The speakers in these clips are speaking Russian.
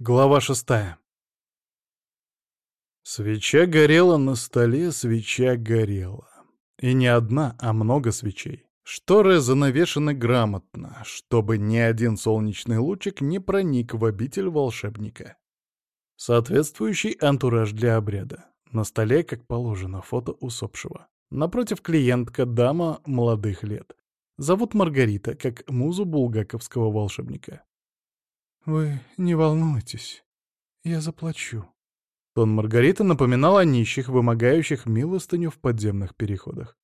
Глава шестая. Свеча горела на столе, свеча горела. И не одна, а много свечей. Шторы занавешены грамотно, чтобы ни один солнечный лучик не проник в обитель волшебника. Соответствующий антураж для обряда. На столе, как положено, фото усопшего. Напротив клиентка, дама молодых лет. Зовут Маргарита, как музу булгаковского волшебника. «Вы не волнуйтесь, я заплачу». Тон Маргариты напоминал о нищих, вымогающих милостыню в подземных переходах.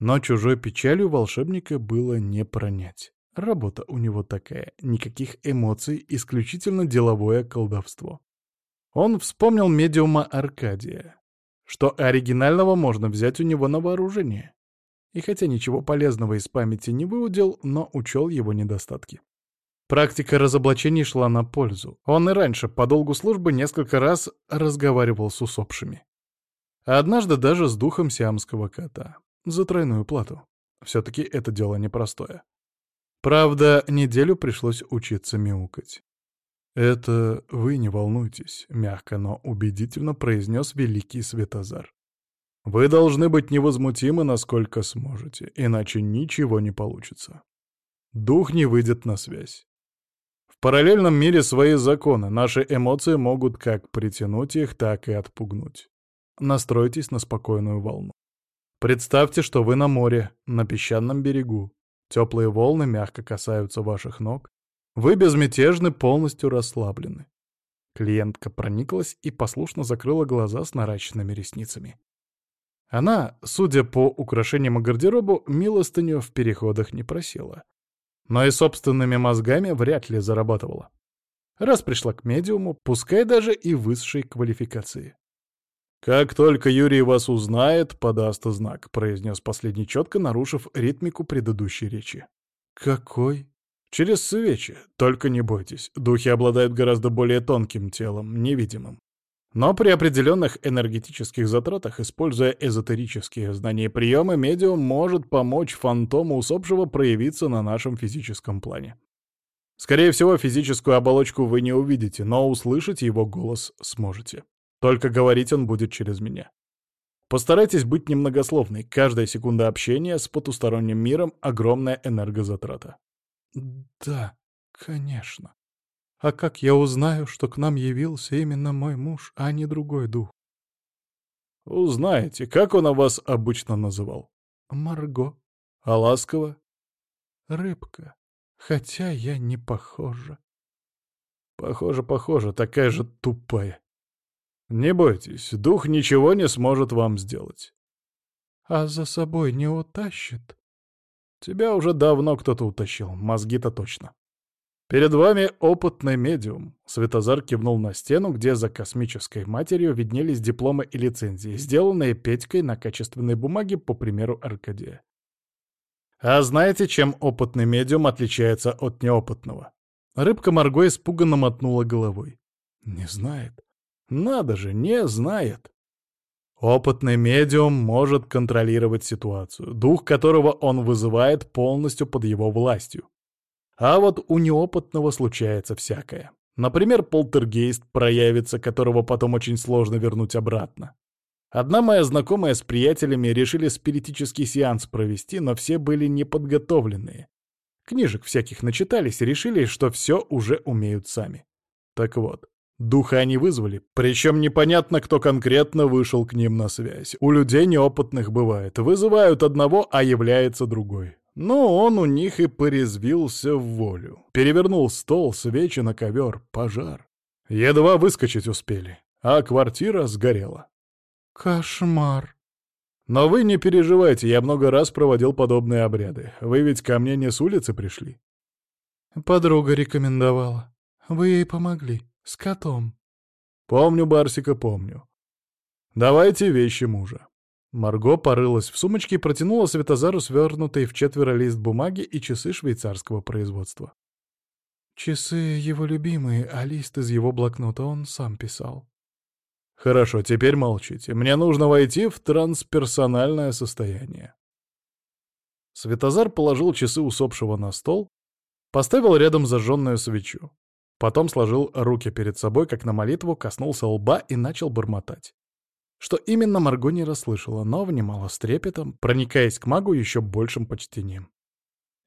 Но чужой печалью волшебника было не пронять. Работа у него такая, никаких эмоций, исключительно деловое колдовство. Он вспомнил медиума Аркадия, что оригинального можно взять у него на вооружение. И хотя ничего полезного из памяти не выудил, но учел его недостатки. Практика разоблачений шла на пользу. Он и раньше по долгу службы несколько раз разговаривал с усопшими. Однажды даже с духом сиамского кота. За тройную плату. Все-таки это дело непростое. Правда, неделю пришлось учиться мяукать. «Это вы не волнуйтесь», — мягко, но убедительно произнес великий Светозар. «Вы должны быть невозмутимы, насколько сможете, иначе ничего не получится. Дух не выйдет на связь. В параллельном мире свои законы, наши эмоции могут как притянуть их, так и отпугнуть. Настройтесь на спокойную волну. Представьте, что вы на море, на песчаном берегу. Теплые волны мягко касаются ваших ног. Вы безмятежны, полностью расслаблены. Клиентка прониклась и послушно закрыла глаза с наращенными ресницами. Она, судя по украшениям и гардеробу, милостыню в переходах не просила но и собственными мозгами вряд ли зарабатывала. Раз пришла к медиуму, пускай даже и высшей квалификации. «Как только Юрий вас узнает, подаст знак», — произнес последний четко, нарушив ритмику предыдущей речи. «Какой?» «Через свечи. Только не бойтесь. Духи обладают гораздо более тонким телом, невидимым. Но при определенных энергетических затратах, используя эзотерические знания и приемы, медиум может помочь фантому усопшего проявиться на нашем физическом плане. Скорее всего, физическую оболочку вы не увидите, но услышать его голос сможете. Только говорить он будет через меня. Постарайтесь быть немногословной. Каждая секунда общения с потусторонним миром — огромная энергозатрата. «Да, конечно», а как я узнаю, что к нам явился именно мой муж, а не другой дух? Узнаете, как он о вас обычно называл? Марго. А ласково? Рыбка. Хотя я не похожа. Похоже, похоже, такая же тупая. Не бойтесь, дух ничего не сможет вам сделать. А за собой не утащит? Тебя уже давно кто-то утащил, мозги-то точно. «Перед вами опытный медиум», — Светозар кивнул на стену, где за космической матерью виднелись дипломы и лицензии, сделанные Петькой на качественной бумаге по примеру Аркадия. «А знаете, чем опытный медиум отличается от неопытного?» Рыбка Марго испуганно мотнула головой. «Не знает. Надо же, не знает!» Опытный медиум может контролировать ситуацию, дух которого он вызывает полностью под его властью. А вот у неопытного случается всякое. Например, полтергейст проявится, которого потом очень сложно вернуть обратно. Одна моя знакомая с приятелями решили спиритический сеанс провести, но все были неподготовленные. Книжек всяких начитались и решили, что все уже умеют сами. Так вот, духа они вызвали, причем непонятно, кто конкретно вышел к ним на связь. У людей неопытных бывает. Вызывают одного, а является другой. Но он у них и порезвился в волю. Перевернул стол, свечи на ковер, пожар. Едва выскочить успели, а квартира сгорела. Кошмар. Но вы не переживайте, я много раз проводил подобные обряды. Вы ведь ко мне не с улицы пришли. Подруга рекомендовала. Вы ей помогли. С котом. Помню, Барсика, помню. Давайте вещи мужа. Марго порылась в сумочке и протянула Светозару свернутый в четверо лист бумаги и часы швейцарского производства. Часы его любимые, а лист из его блокнота он сам писал. Хорошо, теперь молчите. Мне нужно войти в трансперсональное состояние. Светозар положил часы усопшего на стол, поставил рядом зажженную свечу. Потом сложил руки перед собой, как на молитву, коснулся лба и начал бормотать. Что именно Марго не расслышала, но внимала с трепетом, проникаясь к магу еще большим почтением.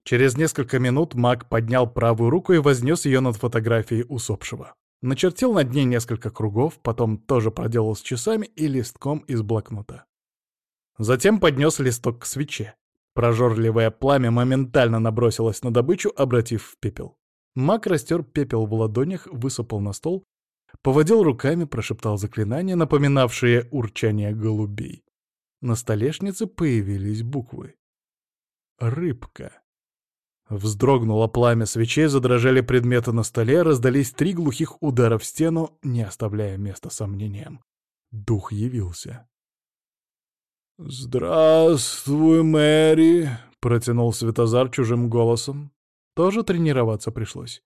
Через несколько минут маг поднял правую руку и вознес ее над фотографией усопшего. Начертил над ней несколько кругов, потом тоже проделал с часами и листком из блокнота. Затем поднес листок к свече. Прожорливое пламя моментально набросилось на добычу, обратив в пепел. Маг растер пепел в ладонях, высыпал на стол, поводил руками, прошептал заклинания, напоминавшие урчание голубей. На столешнице появились буквы. «Рыбка». Вздрогнуло пламя свечей, задрожали предметы на столе, раздались три глухих удара в стену, не оставляя места сомнениям. Дух явился. «Здравствуй, Мэри!» — протянул Светозар чужим голосом. Тоже тренироваться пришлось.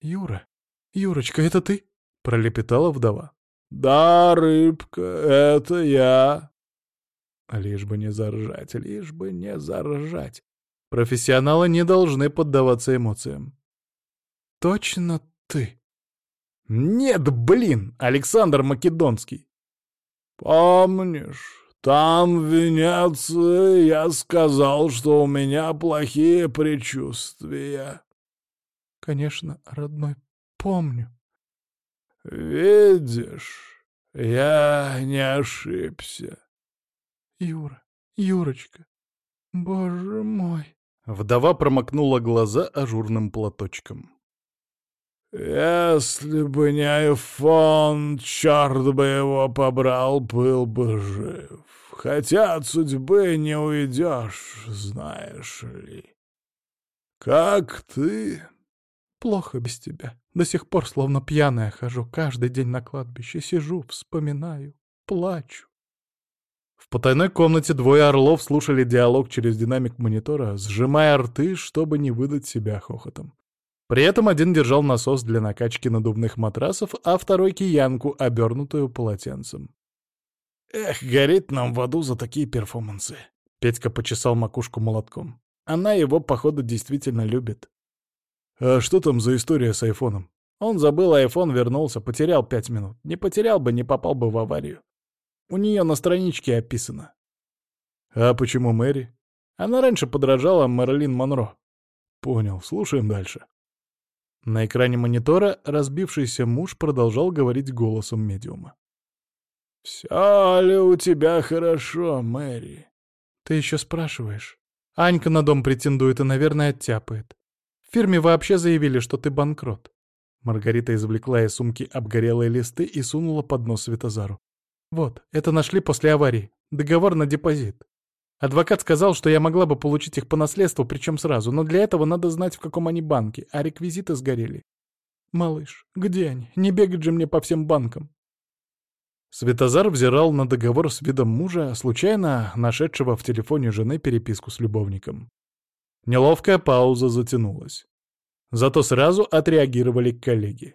«Юра, Юрочка, это ты?» — пролепетала вдова. «Да, рыбка, это я». Лишь бы не заржать, лишь бы не заржать. Профессионалы не должны поддаваться эмоциям. «Точно ты?» «Нет, блин, Александр Македонский!» «Помнишь, там, в Венеции, я сказал, что у меня плохие предчувствия?» «Конечно, родной, помню». «Видишь, я не ошибся». «Юра, Юрочка, боже мой!» Вдова промокнула глаза ажурным платочком. «Если бы не айфон, черт бы его побрал, был бы жив. Хотя от судьбы не уйдешь, знаешь ли. Как ты?» «Плохо без тебя. До сих пор словно пьяная хожу. Каждый день на кладбище сижу, вспоминаю, плачу. В потайной комнате двое орлов слушали диалог через динамик монитора, сжимая рты, чтобы не выдать себя хохотом. При этом один держал насос для накачки надувных матрасов, а второй — киянку, обернутую полотенцем. «Эх, горит нам в аду за такие перформансы!» Петька почесал макушку молотком. Она его, походу, действительно любит. «А что там за история с айфоном?» Он забыл айфон, вернулся, потерял пять минут. Не потерял бы, не попал бы в аварию. У нее на страничке описано. А почему Мэри? Она раньше подражала Мэрилин Монро. Понял, слушаем дальше. На экране монитора разбившийся муж продолжал говорить голосом медиума. «Все ли у тебя хорошо, Мэри?» «Ты еще спрашиваешь. Анька на дом претендует и, наверное, оттяпает. В фирме вообще заявили, что ты банкрот». Маргарита извлекла из сумки обгорелые листы и сунула под нос Светозару. Вот, это нашли после аварии. Договор на депозит. Адвокат сказал, что я могла бы получить их по наследству, причем сразу, но для этого надо знать, в каком они банке, а реквизиты сгорели. Малыш, где они? Не бегать же мне по всем банкам. Светозар взирал на договор с видом мужа, случайно нашедшего в телефоне жены переписку с любовником. Неловкая пауза затянулась. Зато сразу отреагировали коллеги.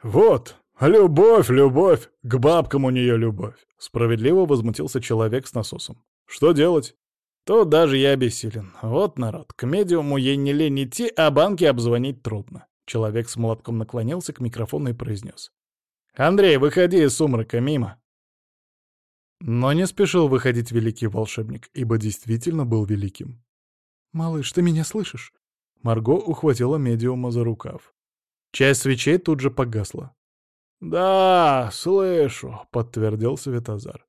«Вот, «Любовь, любовь! К бабкам у нее любовь!» Справедливо возмутился человек с насосом. «Что делать?» «Тут даже я бессилен. Вот народ, к медиуму ей не лень идти, а банки обзвонить трудно». Человек с молотком наклонился к микрофону и произнес. «Андрей, выходи из сумрака, мимо!» Но не спешил выходить великий волшебник, ибо действительно был великим. «Малыш, ты меня слышишь?» Марго ухватила медиума за рукав. Часть свечей тут же погасла. «Да, слышу», — подтвердил Светозар.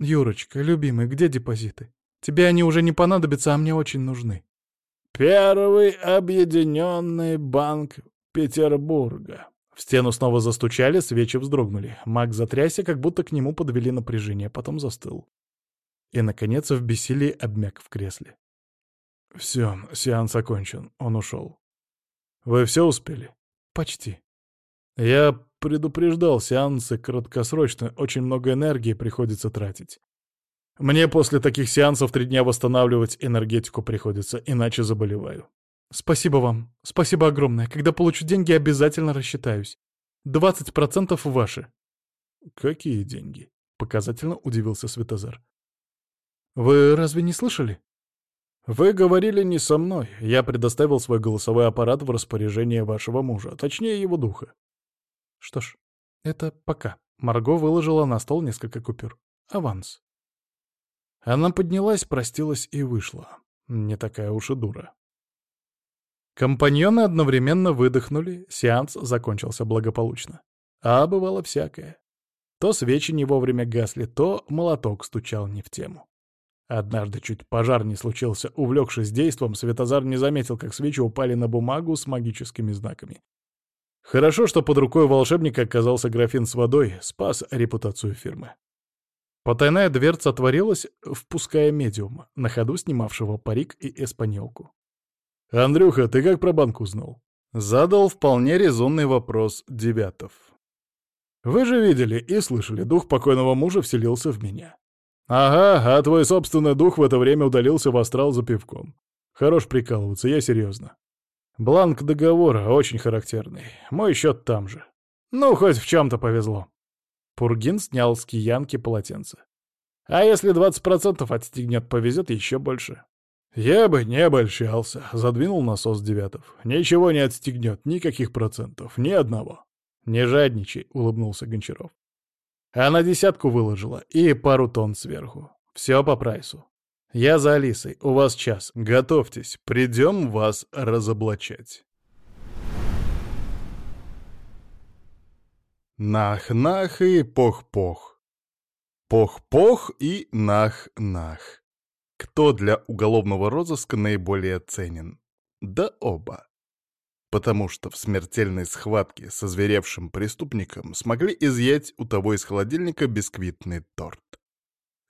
«Юрочка, любимый, где депозиты? Тебе они уже не понадобятся, а мне очень нужны». «Первый объединенный банк Петербурга». В стену снова застучали, свечи вздрогнули. Маг затрясся, как будто к нему подвели напряжение, потом застыл. И, наконец, в бессилии обмяк в кресле. «Все, сеанс окончен, он ушел. Вы все успели?» «Почти». «Я предупреждал, сеансы краткосрочно, очень много энергии приходится тратить. Мне после таких сеансов три дня восстанавливать энергетику приходится, иначе заболеваю. Спасибо вам. Спасибо огромное. Когда получу деньги, обязательно рассчитаюсь. Двадцать процентов ваши. Какие деньги? Показательно удивился Светозар. Вы разве не слышали? «Вы говорили не со мной. Я предоставил свой голосовой аппарат в распоряжение вашего мужа, точнее его духа». «Что ж, это пока». Марго выложила на стол несколько купюр. «Аванс». Она поднялась, простилась и вышла. Не такая уж и дура. Компаньоны одновременно выдохнули, сеанс закончился благополучно. А бывало всякое. То свечи не вовремя гасли, то молоток стучал не в тему. Однажды чуть пожар не случился, увлекшись действом, Светозар не заметил, как свечи упали на бумагу с магическими знаками. Хорошо, что под рукой волшебника оказался графин с водой, спас репутацию фирмы. Потайная дверца отворилась, впуская медиума, на ходу снимавшего парик и эспаньолку. «Андрюха, ты как про банк узнал?» Задал вполне резонный вопрос Девятов. «Вы же видели и слышали, дух покойного мужа вселился в меня. «Ага, а твой собственный дух в это время удалился в астрал за пивком. Хорош прикалываться, я серьезно. Бланк договора очень характерный. Мой счет там же. Ну, хоть в чем-то повезло». Пургин снял с киянки полотенце. «А если 20% отстегнет, повезет еще больше». «Я бы не обольщался», — задвинул насос Девятов. «Ничего не отстегнет, никаких процентов, ни одного». «Не жадничай», — улыбнулся Гончаров. Она десятку выложила и пару тонн сверху. Все по прайсу. Я за Алисой, у вас час. Готовьтесь, придем вас разоблачать. Нах-нах и пох-пох. Пох-пох и нах-нах. Кто для уголовного розыска наиболее ценен? Да оба потому что в смертельной схватке со зверевшим преступником смогли изъять у того из холодильника бисквитный торт.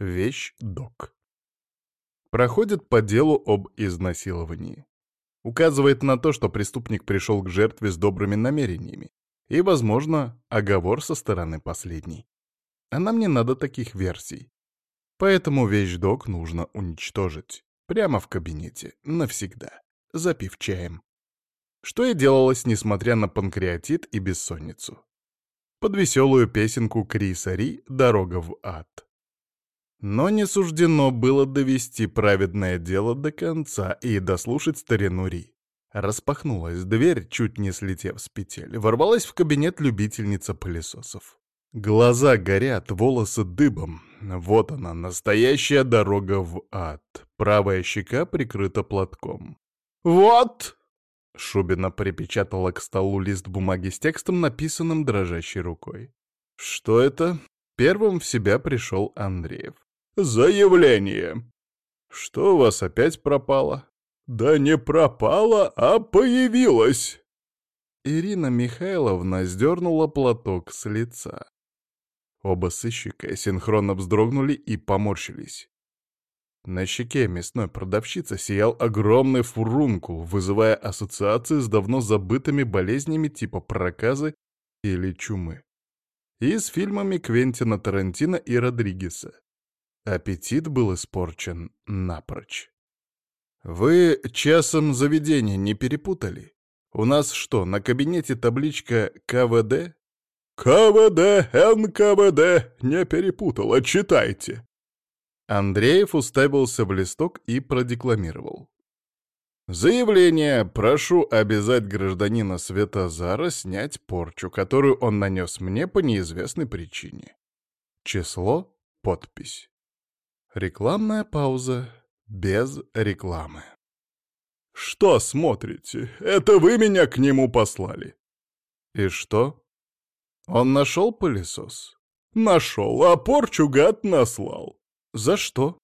Вещь док. Проходит по делу об изнасиловании. Указывает на то, что преступник пришел к жертве с добрыми намерениями и, возможно, оговор со стороны последней. А нам не надо таких версий. Поэтому вещдок нужно уничтожить. Прямо в кабинете. Навсегда. Запив чаем что и делалось, несмотря на панкреатит и бессонницу. Под веселую песенку Криса Ри «Дорога в ад». Но не суждено было довести праведное дело до конца и дослушать старину Ри. Распахнулась дверь, чуть не слетев с петель. Ворвалась в кабинет любительница пылесосов. Глаза горят, волосы дыбом. Вот она, настоящая дорога в ад. Правая щека прикрыта платком. «Вот!» Шубина припечатала к столу лист бумаги с текстом, написанным дрожащей рукой. «Что это?» Первым в себя пришел Андреев. «Заявление!» «Что у вас опять пропало?» «Да не пропало, а появилось!» Ирина Михайловна сдернула платок с лица. Оба сыщика синхронно вздрогнули и поморщились. На щеке мясной продавщицы сиял огромный фурункул, вызывая ассоциации с давно забытыми болезнями типа проказы или чумы. И с фильмами Квентина Тарантино и Родригеса. Аппетит был испорчен напрочь. «Вы часом заведения не перепутали? У нас что, на кабинете табличка КВД?» «КВД, НКВД, не перепутала, читайте!» Андреев уставился в листок и продекламировал. «Заявление. Прошу обязать гражданина Светозара снять порчу, которую он нанес мне по неизвестной причине. Число, подпись. Рекламная пауза без рекламы. «Что смотрите? Это вы меня к нему послали!» «И что? Он нашел пылесос?» «Нашел, а порчу гад наслал!» «За что?»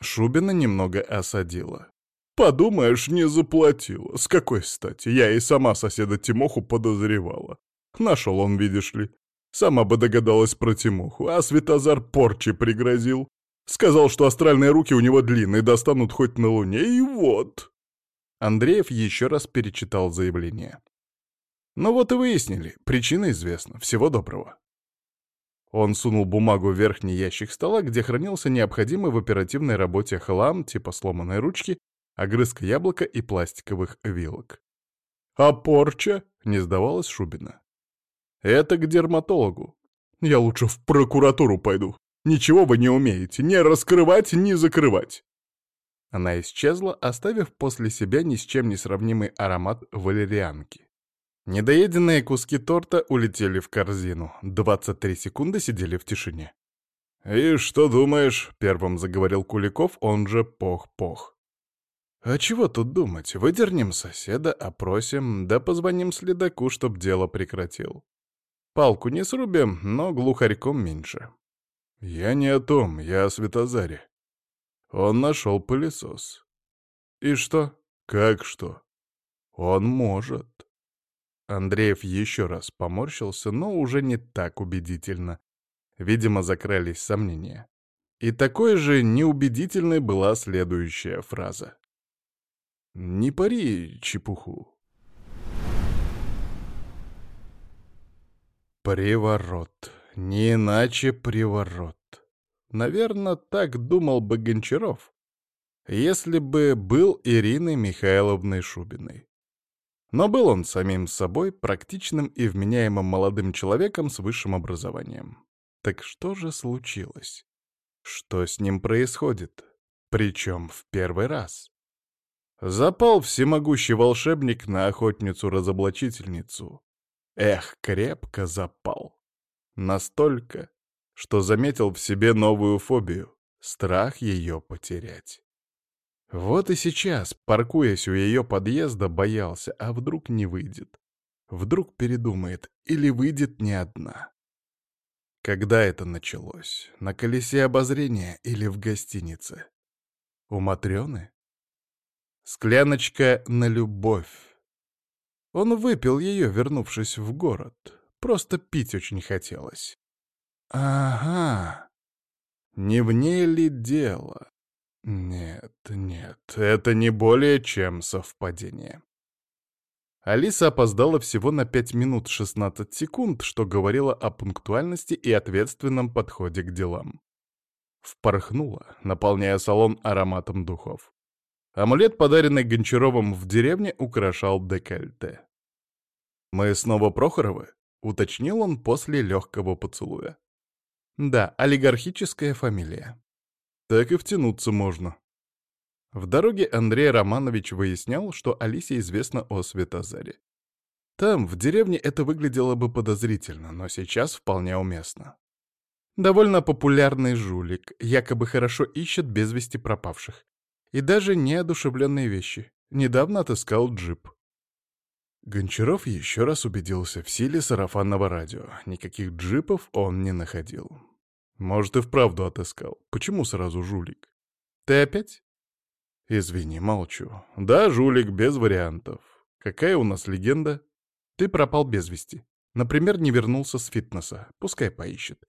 Шубина немного осадила. «Подумаешь, не заплатила. С какой стати? Я и сама соседа Тимоху подозревала. Нашел он, видишь ли. Сама бы догадалась про Тимоху, а Светозар порчи пригрозил. Сказал, что астральные руки у него длинные, достанут хоть на Луне, и вот...» Андреев еще раз перечитал заявление. «Ну вот и выяснили. Причина известна. Всего доброго». Он сунул бумагу в верхний ящик стола, где хранился необходимый в оперативной работе хлам, типа сломанной ручки, огрызка яблока и пластиковых вилок. «А порча?» — не сдавалась Шубина. «Это к дерматологу. Я лучше в прокуратуру пойду. Ничего вы не умеете, ни раскрывать, ни закрывать». Она исчезла, оставив после себя ни с чем не сравнимый аромат валерианки. Недоеденные куски торта улетели в корзину. 23 секунды сидели в тишине. «И что думаешь?» — первым заговорил Куликов, он же Пох-Пох. «А чего тут думать? Выдернем соседа, опросим, да позвоним следаку, чтоб дело прекратил. Палку не срубим, но глухарьком меньше». «Я не о том, я о Светозаре. Он нашел пылесос». «И что?» «Как что?» «Он может». Андреев еще раз поморщился, но уже не так убедительно. Видимо, закрались сомнения. И такой же неубедительной была следующая фраза. «Не пари чепуху». Приворот. Не иначе приворот. Наверное, так думал бы Гончаров, если бы был Ириной Михайловной Шубиной. Но был он самим собой, практичным и вменяемым молодым человеком с высшим образованием. Так что же случилось? Что с ним происходит? Причем в первый раз. Запал всемогущий волшебник на охотницу-разоблачительницу. Эх, крепко запал. Настолько, что заметил в себе новую фобию — страх ее потерять. Вот и сейчас, паркуясь у ее подъезда, боялся, а вдруг не выйдет. Вдруг передумает, или выйдет не одна. Когда это началось? На колесе обозрения или в гостинице? У Матрёны? Скляночка на любовь. Он выпил ее, вернувшись в город. Просто пить очень хотелось. Ага. Не в ней ли дело? Нет, нет, это не более чем совпадение. Алиса опоздала всего на 5 минут 16 секунд, что говорило о пунктуальности и ответственном подходе к делам. Впорхнула, наполняя салон ароматом духов. Амулет, подаренный Гончаровым в деревне, украшал декольте. «Мы снова Прохоровы?» — уточнил он после легкого поцелуя. «Да, олигархическая фамилия». «Так и втянуться можно», в дороге Андрей Романович выяснял, что Алисе известно о Светозаре. Там, в деревне, это выглядело бы подозрительно, но сейчас вполне уместно. Довольно популярный жулик, якобы хорошо ищет без вести пропавших. И даже неодушевленные вещи. Недавно отыскал джип. Гончаров еще раз убедился в силе сарафанного радио. Никаких джипов он не находил. Может, и вправду отыскал. Почему сразу жулик? Ты опять? Извини, молчу. Да, жулик, без вариантов. Какая у нас легенда? Ты пропал без вести. Например, не вернулся с фитнеса. Пускай поищет.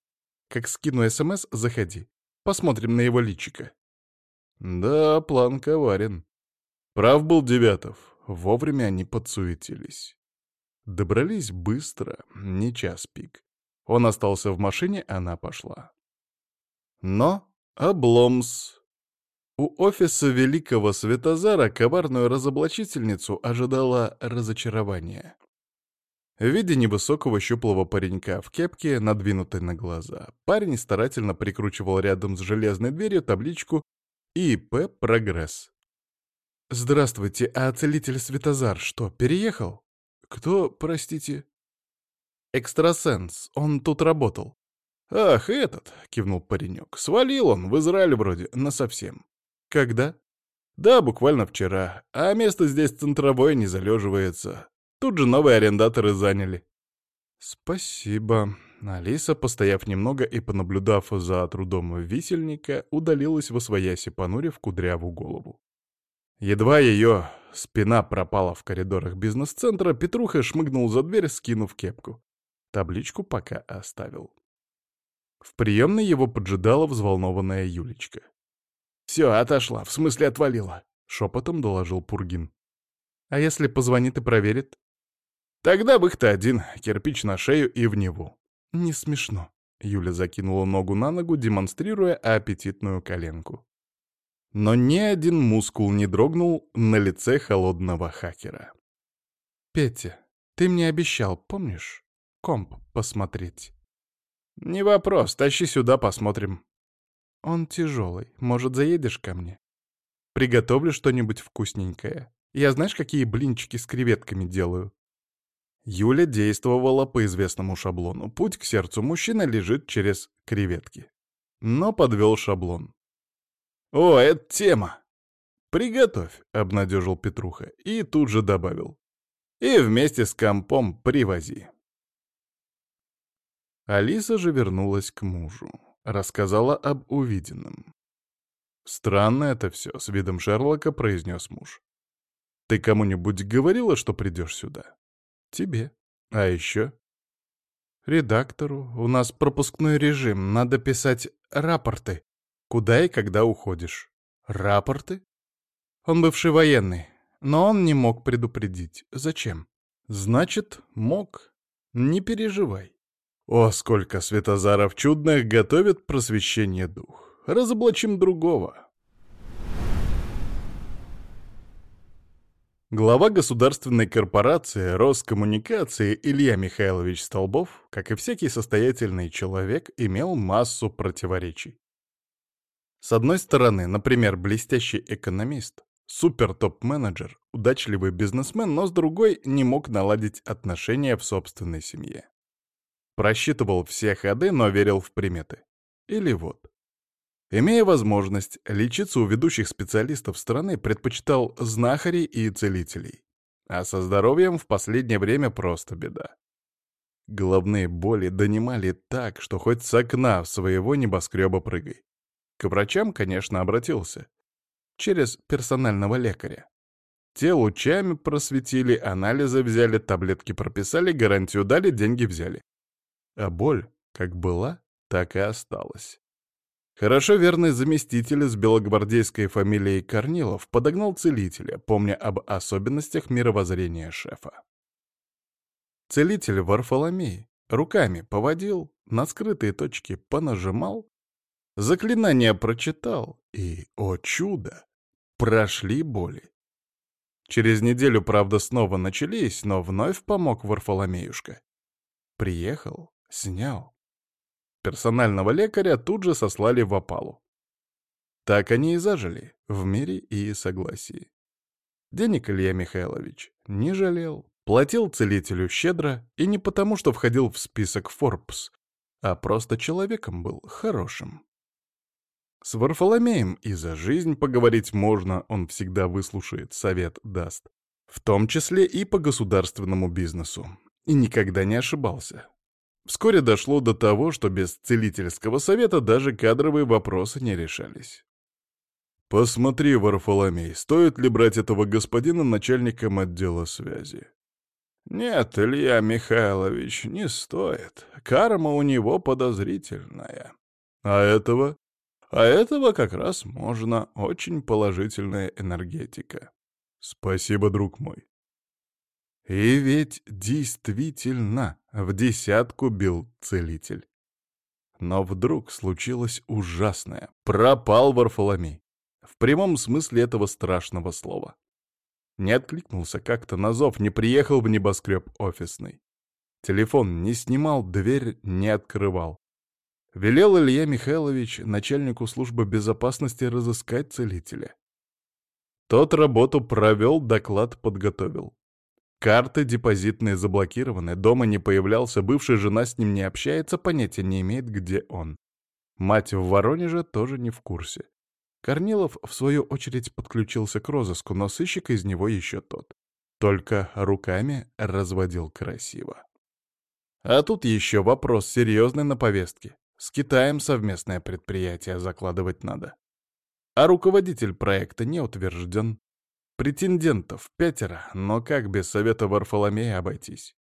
Как скину СМС, заходи. Посмотрим на его личико. Да, план коварен. Прав был Девятов. Вовремя они подсуетились. Добрались быстро, не час пик. Он остался в машине, она пошла. Но обломс у офиса великого Светозара коварную разоблачительницу ожидало разочарование. В виде невысокого щуплого паренька в кепке, надвинутой на глаза, парень старательно прикручивал рядом с железной дверью табличку «ИП Прогресс». «Здравствуйте, а целитель Светозар что, переехал?» «Кто, простите?» «Экстрасенс, он тут работал». «Ах, этот!» — кивнул паренек. «Свалил он, в Израиль вроде, насовсем. Когда? Да, буквально вчера. А место здесь центровое не залеживается. Тут же новые арендаторы заняли. Спасибо. Алиса, постояв немного и понаблюдав за трудом висельника, удалилась во свояси, понурив кудрявую голову. Едва ее спина пропала в коридорах бизнес-центра, Петруха шмыгнул за дверь, скинув кепку. Табличку пока оставил. В приемной его поджидала взволнованная Юлечка. «Все, отошла, в смысле отвалила», — шепотом доложил Пургин. «А если позвонит и проверит?» «Тогда их-то один, кирпич на шею и в него». «Не смешно», — Юля закинула ногу на ногу, демонстрируя аппетитную коленку. Но ни один мускул не дрогнул на лице холодного хакера. «Петя, ты мне обещал, помнишь, комп посмотреть?» «Не вопрос, тащи сюда, посмотрим», «Он тяжелый. Может, заедешь ко мне?» Приготовлю что-нибудь вкусненькое. Я знаешь, какие блинчики с креветками делаю?» Юля действовала по известному шаблону. Путь к сердцу мужчины лежит через креветки. Но подвел шаблон. «О, это тема!» «Приготовь», — обнадежил Петруха и тут же добавил. «И вместе с компом привози». Алиса же вернулась к мужу, рассказала об увиденном. «Странно это все», — с видом Шерлока произнес муж. «Ты кому-нибудь говорила, что придешь сюда?» «Тебе. А еще?» «Редактору. У нас пропускной режим. Надо писать рапорты. Куда и когда уходишь?» «Рапорты?» Он бывший военный, но он не мог предупредить. Зачем? Значит, мог. Не переживай. О, сколько светозаров чудных готовит просвещение дух. Разоблачим другого. Глава государственной корпорации Роскоммуникации Илья Михайлович Столбов, как и всякий состоятельный человек, имел массу противоречий. С одной стороны, например, блестящий экономист, Супер-топ-менеджер, удачливый бизнесмен, но с другой не мог наладить отношения в собственной семье. Просчитывал все ходы, но верил в приметы. Или вот. Имея возможность лечиться у ведущих специалистов страны, предпочитал знахарей и целителей. А со здоровьем в последнее время просто беда. Головные боли донимали так, что хоть с окна своего небоскреба прыгай. К врачам, конечно, обратился через персонального лекаря. Те лучами просветили, анализы взяли, таблетки прописали, гарантию дали, деньги взяли. А боль как была, так и осталась. Хорошо верный заместитель с белогвардейской фамилией Корнилов подогнал целителя, помня об особенностях мировоззрения шефа. Целитель Варфоломей руками поводил, на скрытые точки понажимал, заклинание прочитал, и, о чудо, Прошли боли. Через неделю, правда, снова начались, но вновь помог Варфоломеюшка. Приехал, снял. Персонального лекаря тут же сослали в опалу. Так они и зажили, в мире и согласии. Денег Илья Михайлович не жалел, платил целителю щедро и не потому, что входил в список Forbes, а просто человеком был хорошим. С Варфоломеем и за жизнь поговорить можно, он всегда выслушает, совет даст. В том числе и по государственному бизнесу. И никогда не ошибался. Вскоре дошло до того, что без целительского совета даже кадровые вопросы не решались. «Посмотри, Варфоломей, стоит ли брать этого господина начальником отдела связи?» «Нет, Илья Михайлович, не стоит. Карма у него подозрительная». «А этого?» А этого как раз можно, очень положительная энергетика. Спасибо, друг мой. И ведь действительно в десятку бил целитель. Но вдруг случилось ужасное. Пропал Варфоломей. В прямом смысле этого страшного слова. Не откликнулся как-то на зов, не приехал в небоскреб офисный. Телефон не снимал, дверь не открывал. Велел Илья Михайлович начальнику службы безопасности разыскать целителя. Тот работу провел, доклад подготовил. Карты депозитные заблокированы, дома не появлялся, бывшая жена с ним не общается, понятия не имеет, где он. Мать в Воронеже тоже не в курсе. Корнилов, в свою очередь, подключился к розыску, но сыщик из него еще тот. Только руками разводил красиво. А тут еще вопрос серьезный на повестке. С Китаем совместное предприятие закладывать надо. А руководитель проекта не утвержден. Претендентов пятеро, но как без совета Варфоломея обойтись?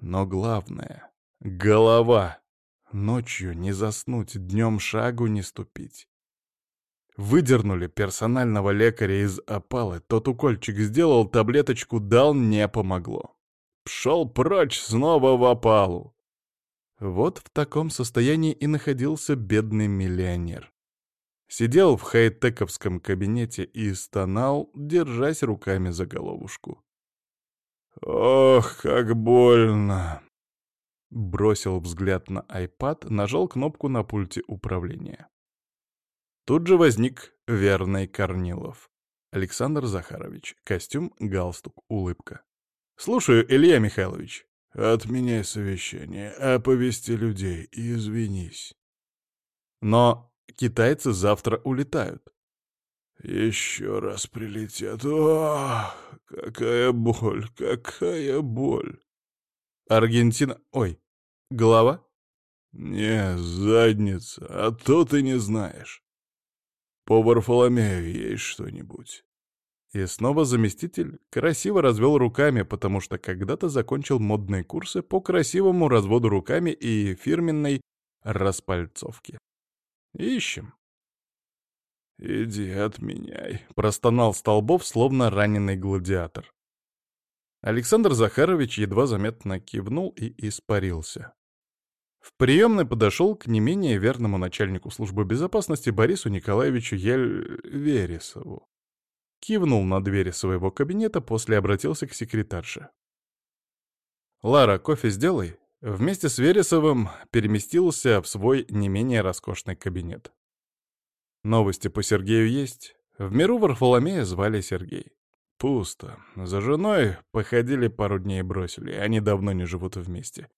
Но главное — голова. Ночью не заснуть, днем шагу не ступить. Выдернули персонального лекаря из опалы, тот укольчик сделал, таблеточку дал, не помогло. Пшел прочь снова в опалу. Вот в таком состоянии и находился бедный миллионер. Сидел в хай-тековском кабинете и стонал, держась руками за головушку. «Ох, как больно!» Бросил взгляд на iPad, нажал кнопку на пульте управления. Тут же возник верный Корнилов. Александр Захарович. Костюм, галстук, улыбка. «Слушаю, Илья Михайлович». «Отменяй совещание, оповести людей и извинись». «Но китайцы завтра улетают». «Еще раз прилетят. Ох, какая боль, какая боль!» «Аргентина... Ой, голова?» «Не, задница, а то ты не знаешь. По Варфоломею есть что-нибудь?» И снова заместитель красиво развел руками, потому что когда-то закончил модные курсы по красивому разводу руками и фирменной распальцовке. Ищем. «Иди, отменяй», — простонал Столбов, словно раненый гладиатор. Александр Захарович едва заметно кивнул и испарился. В приемной подошел к не менее верному начальнику службы безопасности Борису Николаевичу Ель Вересову кивнул на двери своего кабинета, после обратился к секретарше. «Лара, кофе сделай». Вместе с Вересовым переместился в свой не менее роскошный кабинет. Новости по Сергею есть. В миру Варфоломея звали Сергей. Пусто. За женой походили пару дней и бросили. Они давно не живут вместе.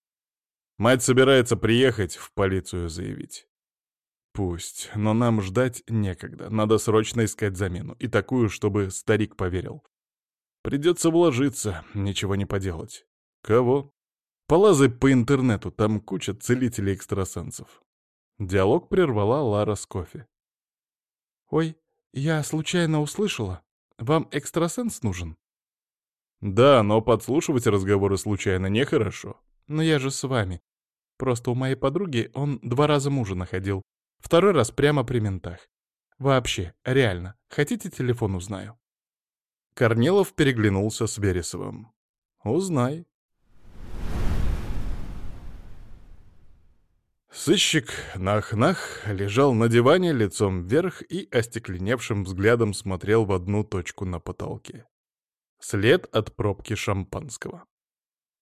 Мать собирается приехать в полицию заявить. Пусть, но нам ждать некогда. Надо срочно искать замену. И такую, чтобы старик поверил. Придется вложиться, ничего не поделать. Кого? Полазай по интернету, там куча целителей-экстрасенсов. Диалог прервала Лара с кофе. «Ой, я случайно услышала. Вам экстрасенс нужен?» «Да, но подслушивать разговоры случайно нехорошо. Но я же с вами. Просто у моей подруги он два раза мужа находил. Второй раз прямо при ментах. Вообще, реально, хотите телефон узнаю?» Корнилов переглянулся с Вересовым. «Узнай». Сыщик Нах-Нах лежал на диване лицом вверх и остекленевшим взглядом смотрел в одну точку на потолке. След от пробки шампанского.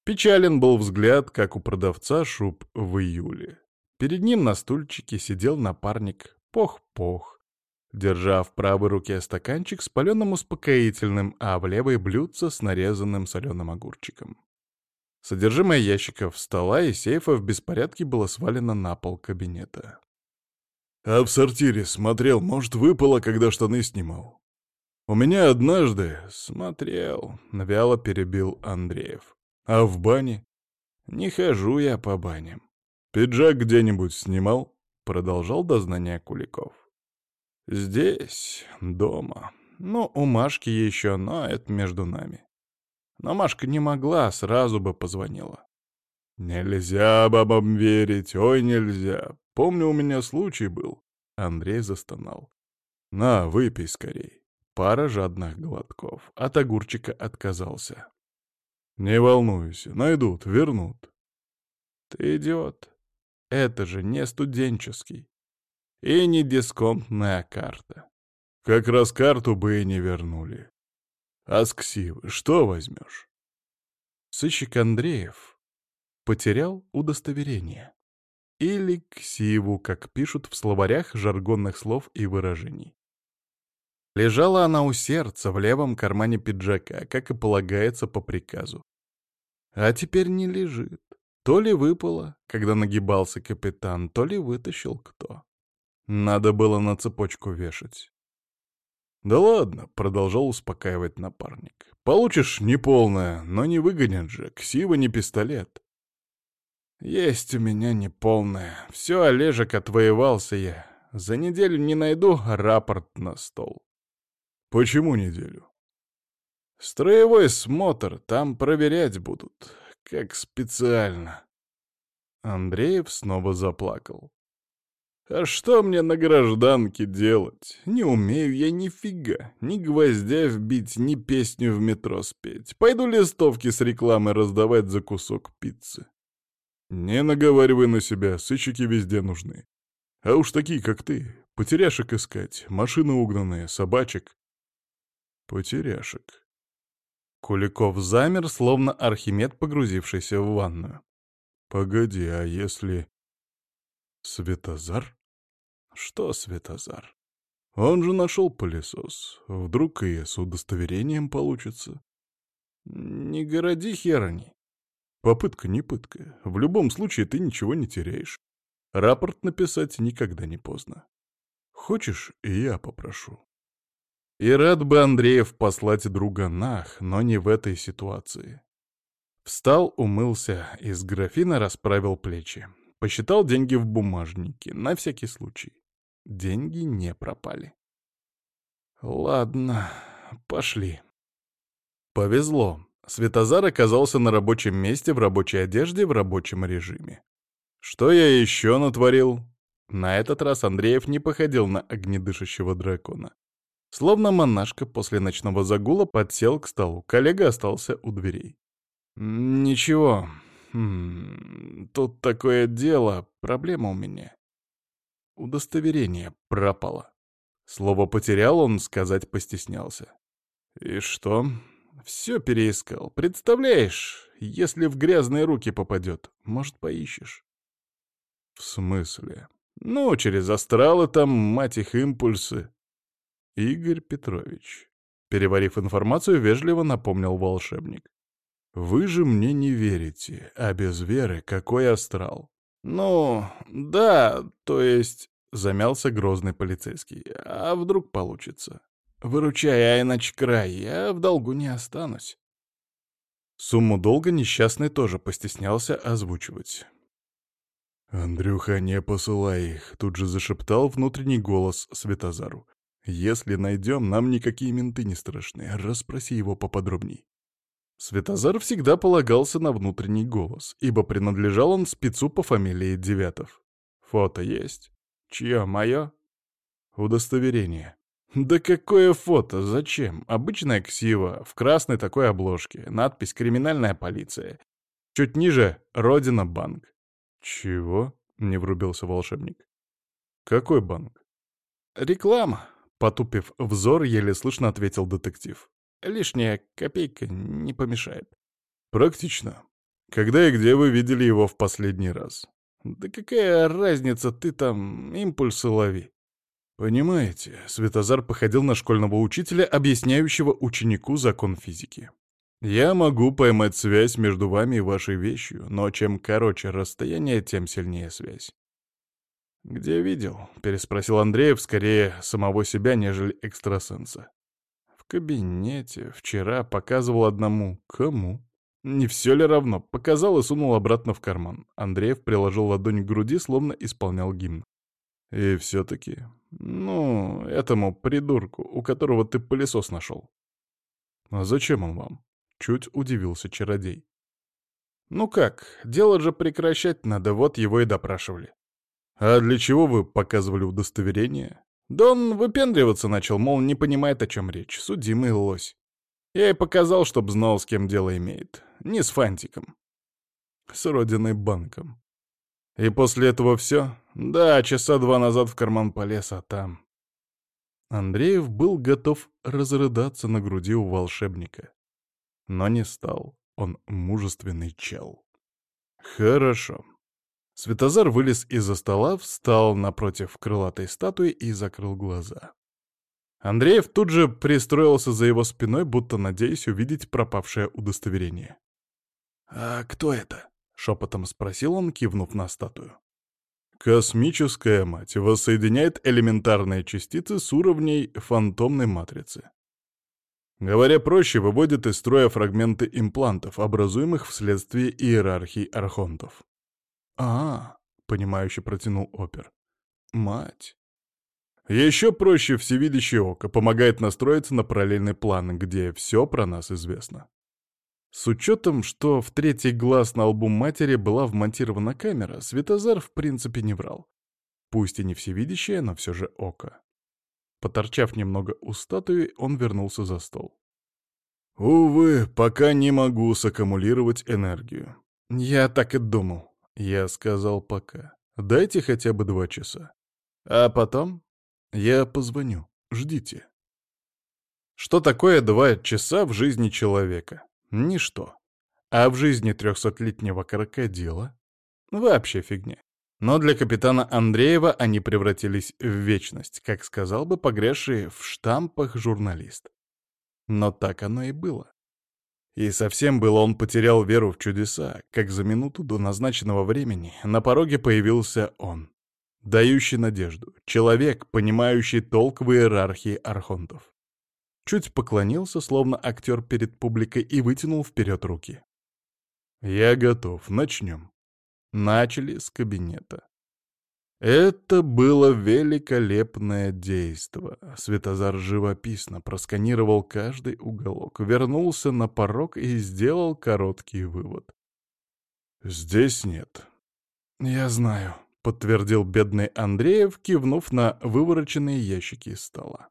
Печален был взгляд, как у продавца шуб в июле. Перед ним на стульчике сидел напарник Пох-Пох, держа в правой руке стаканчик с паленым успокоительным, а в левой блюдце с нарезанным соленым огурчиком. Содержимое ящиков стола и сейфа в беспорядке было свалено на пол кабинета. «А в сортире смотрел, может, выпало, когда штаны снимал?» «У меня однажды...» «Смотрел», — вяло перебил Андреев. «А в бане?» «Не хожу я по баням. «Пиджак где-нибудь снимал?» — продолжал дознание Куликов. «Здесь, дома. Ну, у Машки еще, но это между нами. Но Машка не могла, сразу бы позвонила. «Нельзя бабам верить, ой, нельзя. Помню, у меня случай был». Андрей застонал. «На, выпей скорей». Пара жадных глотков. От огурчика отказался. «Не волнуйся, найдут, вернут». «Ты идиот», это же не студенческий. И не дисконтная карта. Как раз карту бы и не вернули. А с что возьмешь? Сыщик Андреев потерял удостоверение. Или ксиву, как пишут в словарях жаргонных слов и выражений. Лежала она у сердца в левом кармане пиджака, как и полагается по приказу. А теперь не лежит. То ли выпало, когда нагибался капитан, то ли вытащил кто. Надо было на цепочку вешать. «Да ладно», — продолжал успокаивать напарник. «Получишь неполное, но не выгонят же, ксива не пистолет». «Есть у меня неполное. Все, Олежек, отвоевался я. За неделю не найду рапорт на стол». «Почему неделю?» «Строевой смотр, там проверять будут. Как специально. Андреев снова заплакал. А что мне на гражданке делать? Не умею я нифига. Ни гвоздя вбить, ни песню в метро спеть. Пойду листовки с рекламой раздавать за кусок пиццы. Не наговаривай на себя, сыщики везде нужны. А уж такие, как ты, потеряшек искать, машины угнанные, собачек. Потеряшек. Куликов замер, словно Архимед, погрузившийся в ванную. «Погоди, а если...» «Светозар?» «Что Светозар?» Он же нашел пылесос. Вдруг и с удостоверением получится. Не городи херни. Попытка не пытка. В любом случае ты ничего не теряешь. Рапорт написать никогда не поздно. Хочешь, и я попрошу. И рад бы Андреев послать друга нах, но не в этой ситуации. Встал, умылся, из графина расправил плечи. Посчитал деньги в бумажнике, на всякий случай. Деньги не пропали. Ладно, пошли. Повезло. Светозар оказался на рабочем месте, в рабочей одежде, в рабочем режиме. Что я еще натворил? На этот раз Андреев не походил на огнедышащего дракона. Словно монашка после ночного загула подсел к столу, коллега остался у дверей. «Ничего, хм, тут такое дело, проблема у меня. Удостоверение пропало». Слово «потерял» он сказать постеснялся. «И что?» Все переискал. Представляешь, если в грязные руки попадет, может, поищешь. В смысле? Ну, через астралы там, мать их, импульсы. Игорь Петрович. Переварив информацию, вежливо напомнил волшебник. Вы же мне не верите, а без веры какой астрал? Ну, да, то есть... Замялся грозный полицейский. А вдруг получится? Выручай, а иначе край, я в долгу не останусь. Сумму долга несчастный тоже постеснялся озвучивать. «Андрюха, не посылай их», — тут же зашептал внутренний голос Светозару. «Если найдем, нам никакие менты не страшны. Расспроси его поподробней». Светозар всегда полагался на внутренний голос, ибо принадлежал он спецу по фамилии Девятов. Фото есть. Чье, мое? Удостоверение. Да какое фото? Зачем? Обычная ксива, в красной такой обложке, надпись «Криминальная полиция». Чуть ниже — «Родина банк». Чего? — не врубился волшебник. Какой банк? Реклама, — потупив взор, еле слышно ответил детектив. Лишняя копейка не помешает. Практично. Когда и где вы видели его в последний раз? Да какая разница, ты там импульсы лови. Понимаете, Светозар походил на школьного учителя, объясняющего ученику закон физики. Я могу поймать связь между вами и вашей вещью, но чем короче расстояние, тем сильнее связь. «Где видел?» — переспросил Андреев скорее самого себя, нежели экстрасенса. «В кабинете. Вчера показывал одному. Кому?» «Не все ли равно?» — показал и сунул обратно в карман. Андреев приложил ладонь к груди, словно исполнял гимн. «И все-таки ну, этому придурку, у которого ты пылесос нашел. А зачем он вам? Чуть удивился чародей. Ну как, дело же прекращать надо, вот его и допрашивали. А для чего вы показывали удостоверение? Да он выпендриваться начал, мол, не понимает, о чем речь. Судимый лось. Я и показал, чтоб знал, с кем дело имеет. Не с фантиком. С родиной банком. И после этого все? Да, часа два назад в карман полез, а там... Андреев был готов разрыдаться на груди у волшебника. Но не стал. Он мужественный чел. Хорошо. Светозар вылез из-за стола, встал напротив крылатой статуи и закрыл глаза. Андреев тут же пристроился за его спиной, будто надеясь увидеть пропавшее удостоверение. «А кто это?» — шепотом спросил он, кивнув на статую. Космическая мать воссоединяет элементарные частицы с уровней фантомной матрицы. Говоря проще, выводит из строя фрагменты имплантов, образуемых вследствие иерархии архонтов. «А, — понимающе протянул опер, — мать». Еще проще всевидящее око помогает настроиться на параллельный план, где все про нас известно. С учетом, что в третий глаз на лбу матери была вмонтирована камера, Светозар в принципе не врал. Пусть и не всевидящее, но все же око. Поторчав немного у статуи, он вернулся за стол. «Увы, пока не могу саккумулировать энергию». «Я так и думал». Я сказал «пока». Дайте хотя бы два часа. А потом я позвоню. Ждите. Что такое два часа в жизни человека? Ничто. А в жизни трехсотлетнего крокодила вообще фигня. Но для капитана Андреева они превратились в вечность, как сказал бы погрязший в штампах журналист. Но так оно и было. И совсем было он потерял веру в чудеса, как за минуту до назначенного времени на пороге появился он, дающий надежду, человек, понимающий толк в иерархии архонтов. Чуть поклонился, словно актер перед публикой, и вытянул вперед руки. «Я готов, начнем». Начали с кабинета. Это было великолепное действо. Светозар живописно просканировал каждый уголок, вернулся на порог и сделал короткий вывод. «Здесь нет». «Я знаю», — подтвердил бедный Андреев, кивнув на вывороченные ящики из стола.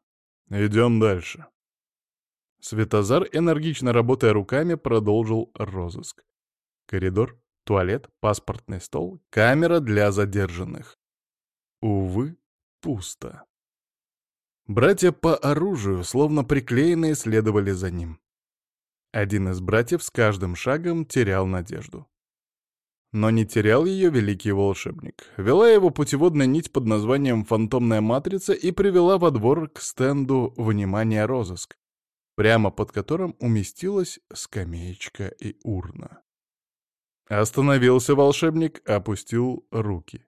«Идем дальше». Светозар, энергично работая руками, продолжил розыск. Коридор, туалет, паспортный стол, камера для задержанных. Увы, пусто. Братья по оружию, словно приклеенные, следовали за ним. Один из братьев с каждым шагом терял надежду. Но не терял ее великий волшебник. Вела его путеводная нить под названием «Фантомная матрица» и привела во двор к стенду «Внимание, розыск», прямо под которым уместилась скамеечка и урна. Остановился волшебник, опустил руки.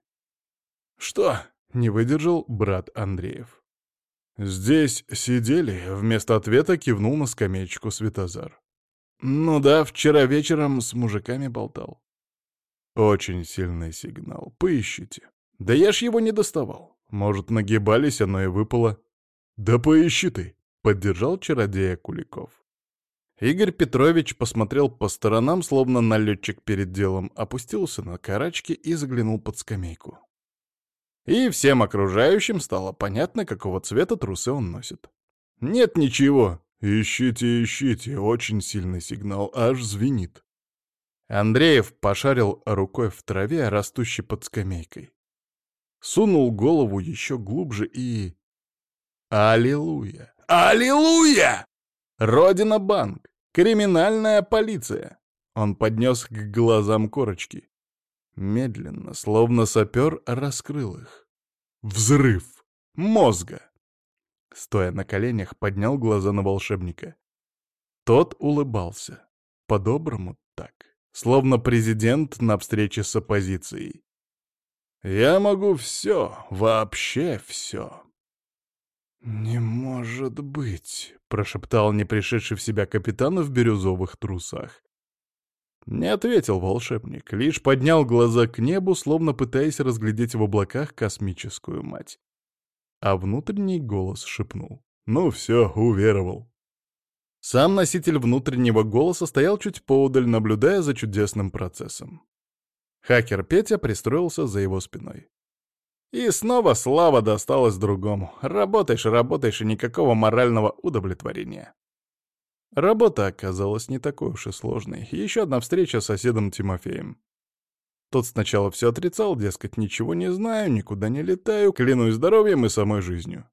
«Что?» — не выдержал брат Андреев. «Здесь сидели», — вместо ответа кивнул на скамеечку Светозар. «Ну да, вчера вечером с мужиками болтал». «Очень сильный сигнал. Поищите». «Да я ж его не доставал. Может, нагибались, оно и выпало». «Да поищи ты», — поддержал чародея Куликов. Игорь Петрович посмотрел по сторонам, словно налетчик перед делом, опустился на карачки и заглянул под скамейку. И всем окружающим стало понятно, какого цвета трусы он носит. «Нет ничего. Ищите, ищите. Очень сильный сигнал. Аж звенит». Андреев пошарил рукой в траве, растущей под скамейкой. Сунул голову еще глубже и... Аллилуйя! Аллилуйя! Родина банк! Криминальная полиция! Он поднес к глазам корочки. Медленно, словно сапер, раскрыл их. Взрыв! Мозга! Стоя на коленях, поднял глаза на волшебника. Тот улыбался. По-доброму так. Словно президент на встрече с оппозицией. «Я могу все, вообще все». «Не может быть», — прошептал не пришедший в себя капитан в бирюзовых трусах. Не ответил волшебник, лишь поднял глаза к небу, словно пытаясь разглядеть в облаках космическую мать. А внутренний голос шепнул. «Ну все, уверовал». Сам носитель внутреннего голоса стоял чуть поодаль, наблюдая за чудесным процессом. Хакер Петя пристроился за его спиной. И снова слава досталась другому. Работаешь, работаешь, и никакого морального удовлетворения. Работа оказалась не такой уж и сложной. Еще одна встреча с соседом Тимофеем. Тот сначала все отрицал, дескать, ничего не знаю, никуда не летаю, клянусь здоровьем и самой жизнью.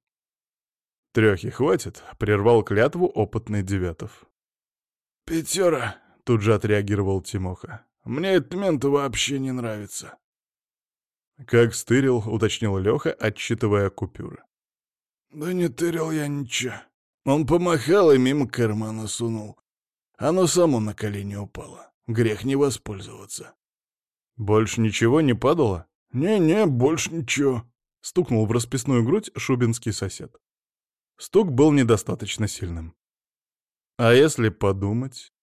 Трехи хватит, прервал клятву опытный Девятов. «Пятера», — тут же отреагировал Тимоха. «Мне этот мент вообще не нравится». «Как стырил», — уточнил Леха, отсчитывая купюры. «Да не тырил я ничего. Он помахал и мимо кармана сунул. Оно само на колени упало. Грех не воспользоваться. «Больше ничего не падало?» «Не-не, больше ничего», — стукнул в расписную грудь шубинский сосед. Стук был недостаточно сильным. «А если подумать?»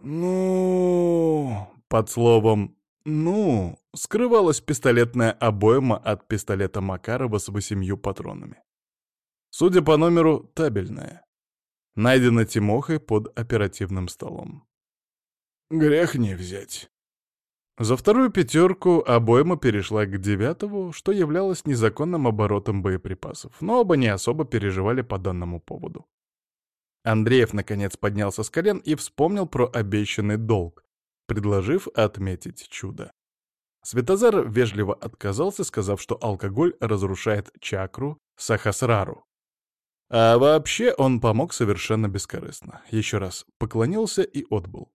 «Ну...» Под словом «ну» скрывалась пистолетная обойма от пистолета Макарова с восемью патронами. Судя по номеру, табельная. Найдена Тимохой под оперативным столом. Грех не взять. За вторую пятерку обойма перешла к девятому, что являлось незаконным оборотом боеприпасов, но оба не особо переживали по данному поводу. Андреев, наконец, поднялся с колен и вспомнил про обещанный долг, предложив отметить чудо. Светозар вежливо отказался, сказав, что алкоголь разрушает чакру Сахасрару. А вообще он помог совершенно бескорыстно. Еще раз поклонился и отбыл.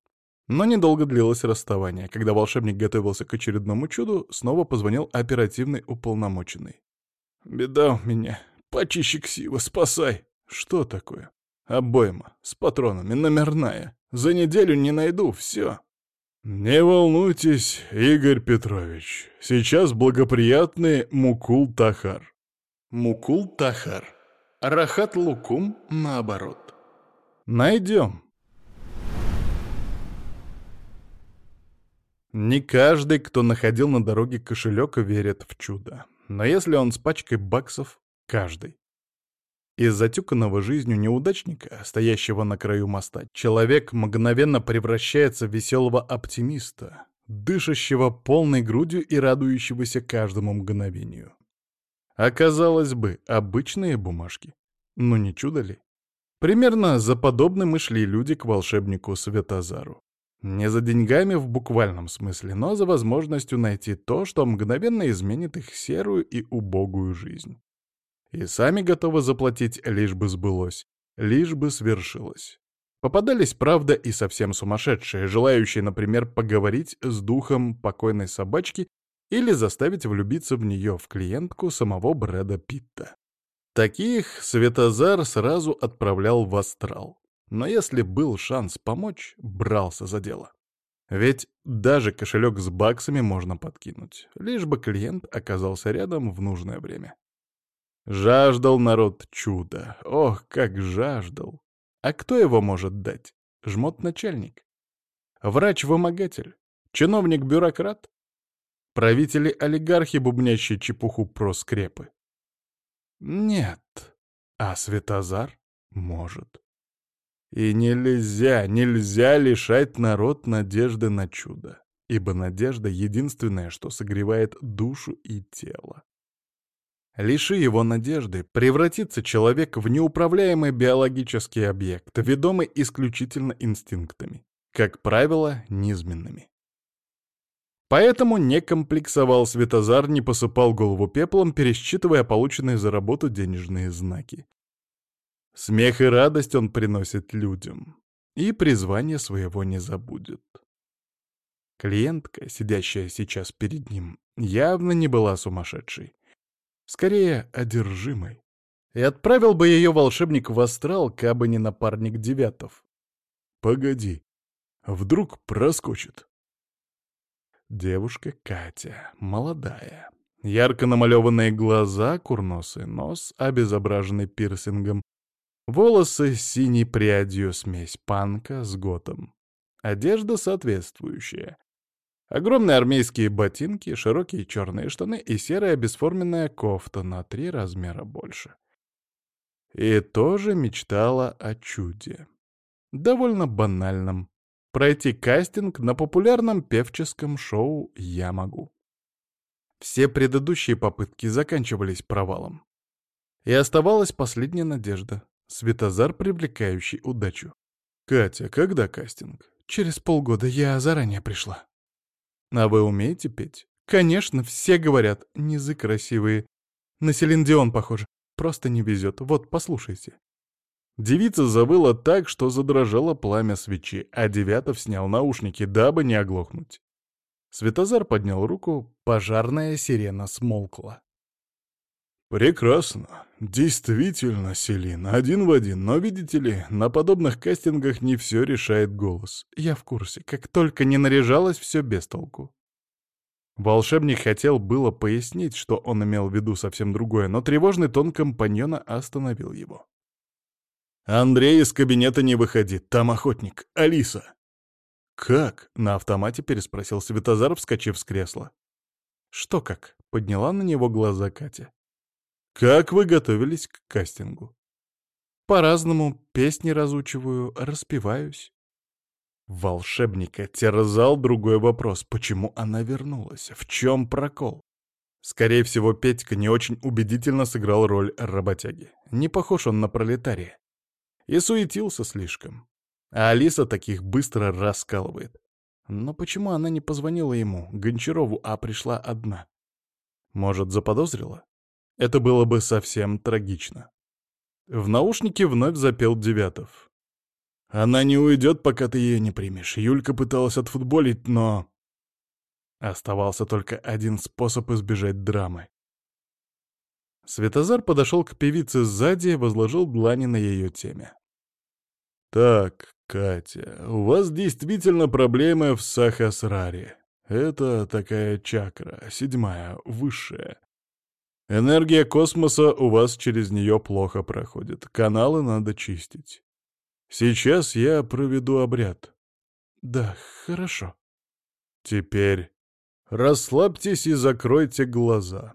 Но недолго длилось расставание. Когда волшебник готовился к очередному чуду, снова позвонил оперативный уполномоченный. «Беда у меня. Почище ксива, спасай!» «Что такое?» «Обойма. С патронами. Номерная. За неделю не найду. Все». «Не волнуйтесь, Игорь Петрович. Сейчас благоприятный Мукул-Тахар». «Мукул-Тахар. Рахат-Лукум наоборот». «Найдем». Не каждый, кто находил на дороге кошелек, верит в чудо. Но если он с пачкой баксов, каждый. Из затюканного жизнью неудачника, стоящего на краю моста, человек мгновенно превращается в веселого оптимиста, дышащего полной грудью и радующегося каждому мгновению. Оказалось бы, обычные бумажки. Но не чудо ли? Примерно за подобным и шли люди к волшебнику Светозару. Не за деньгами в буквальном смысле, но за возможностью найти то, что мгновенно изменит их серую и убогую жизнь и сами готовы заплатить, лишь бы сбылось, лишь бы свершилось. Попадались, правда, и совсем сумасшедшие, желающие, например, поговорить с духом покойной собачки или заставить влюбиться в нее, в клиентку самого Брэда Питта. Таких Светозар сразу отправлял в астрал. Но если был шанс помочь, брался за дело. Ведь даже кошелек с баксами можно подкинуть, лишь бы клиент оказался рядом в нужное время. Жаждал народ чуда. Ох, как жаждал. А кто его может дать? Жмот-начальник? Врач-вымогатель? Чиновник-бюрократ? Правители-олигархи, бубнящие чепуху про скрепы? Нет. А Светозар может. И нельзя, нельзя лишать народ надежды на чудо, ибо надежда — единственное, что согревает душу и тело. Лиши его надежды, превратится человек в неуправляемый биологический объект, ведомый исключительно инстинктами, как правило, низменными. Поэтому не комплексовал Светозар, не посыпал голову пеплом, пересчитывая полученные за работу денежные знаки. Смех и радость он приносит людям, и призвание своего не забудет. Клиентка, сидящая сейчас перед ним, явно не была сумасшедшей скорее одержимой. И отправил бы ее волшебник в астрал, кабы не напарник Девятов. Погоди, вдруг проскочит. Девушка Катя, молодая. Ярко намалеванные глаза, курносый нос, обезображенный пирсингом. Волосы с синей прядью, смесь панка с готом. Одежда соответствующая. Огромные армейские ботинки, широкие черные штаны и серая бесформенная кофта на три размера больше. И тоже мечтала о чуде. Довольно банальном. Пройти кастинг на популярном певческом шоу «Я могу». Все предыдущие попытки заканчивались провалом. И оставалась последняя надежда — Светозар, привлекающий удачу. «Катя, когда кастинг?» «Через полгода я заранее пришла». А вы умеете петь? Конечно, все говорят, низы красивые. На Селин Дион похоже. Просто не везет. Вот, послушайте. Девица завыла так, что задрожало пламя свечи, а Девятов снял наушники, дабы не оглохнуть. Светозар поднял руку, пожарная сирена смолкла. «Прекрасно. Действительно, Селин, один в один. Но, видите ли, на подобных кастингах не все решает голос. Я в курсе. Как только не наряжалась, все без толку». Волшебник хотел было пояснить, что он имел в виду совсем другое, но тревожный тон компаньона остановил его. «Андрей из кабинета не выходит. Там охотник. Алиса». «Как?» — на автомате переспросил Светозар, вскочив с кресла. «Что как?» — подняла на него глаза Катя. Как вы готовились к кастингу? По-разному, песни разучиваю, распеваюсь. Волшебника терзал другой вопрос, почему она вернулась, в чем прокол? Скорее всего, Петька не очень убедительно сыграл роль работяги. Не похож он на пролетария. И суетился слишком. А Алиса таких быстро раскалывает. Но почему она не позвонила ему, Гончарову, а пришла одна? Может, заподозрила? Это было бы совсем трагично. В наушнике вновь запел Девятов. Она не уйдет, пока ты ее не примешь. Юлька пыталась отфутболить, но... Оставался только один способ избежать драмы. Светозар подошел к певице сзади и возложил длани на ее теме. «Так, Катя, у вас действительно проблемы в Сахасраре. Это такая чакра, седьмая, высшая. Энергия космоса у вас через нее плохо проходит. Каналы надо чистить. Сейчас я проведу обряд. Да, хорошо. Теперь расслабьтесь и закройте глаза.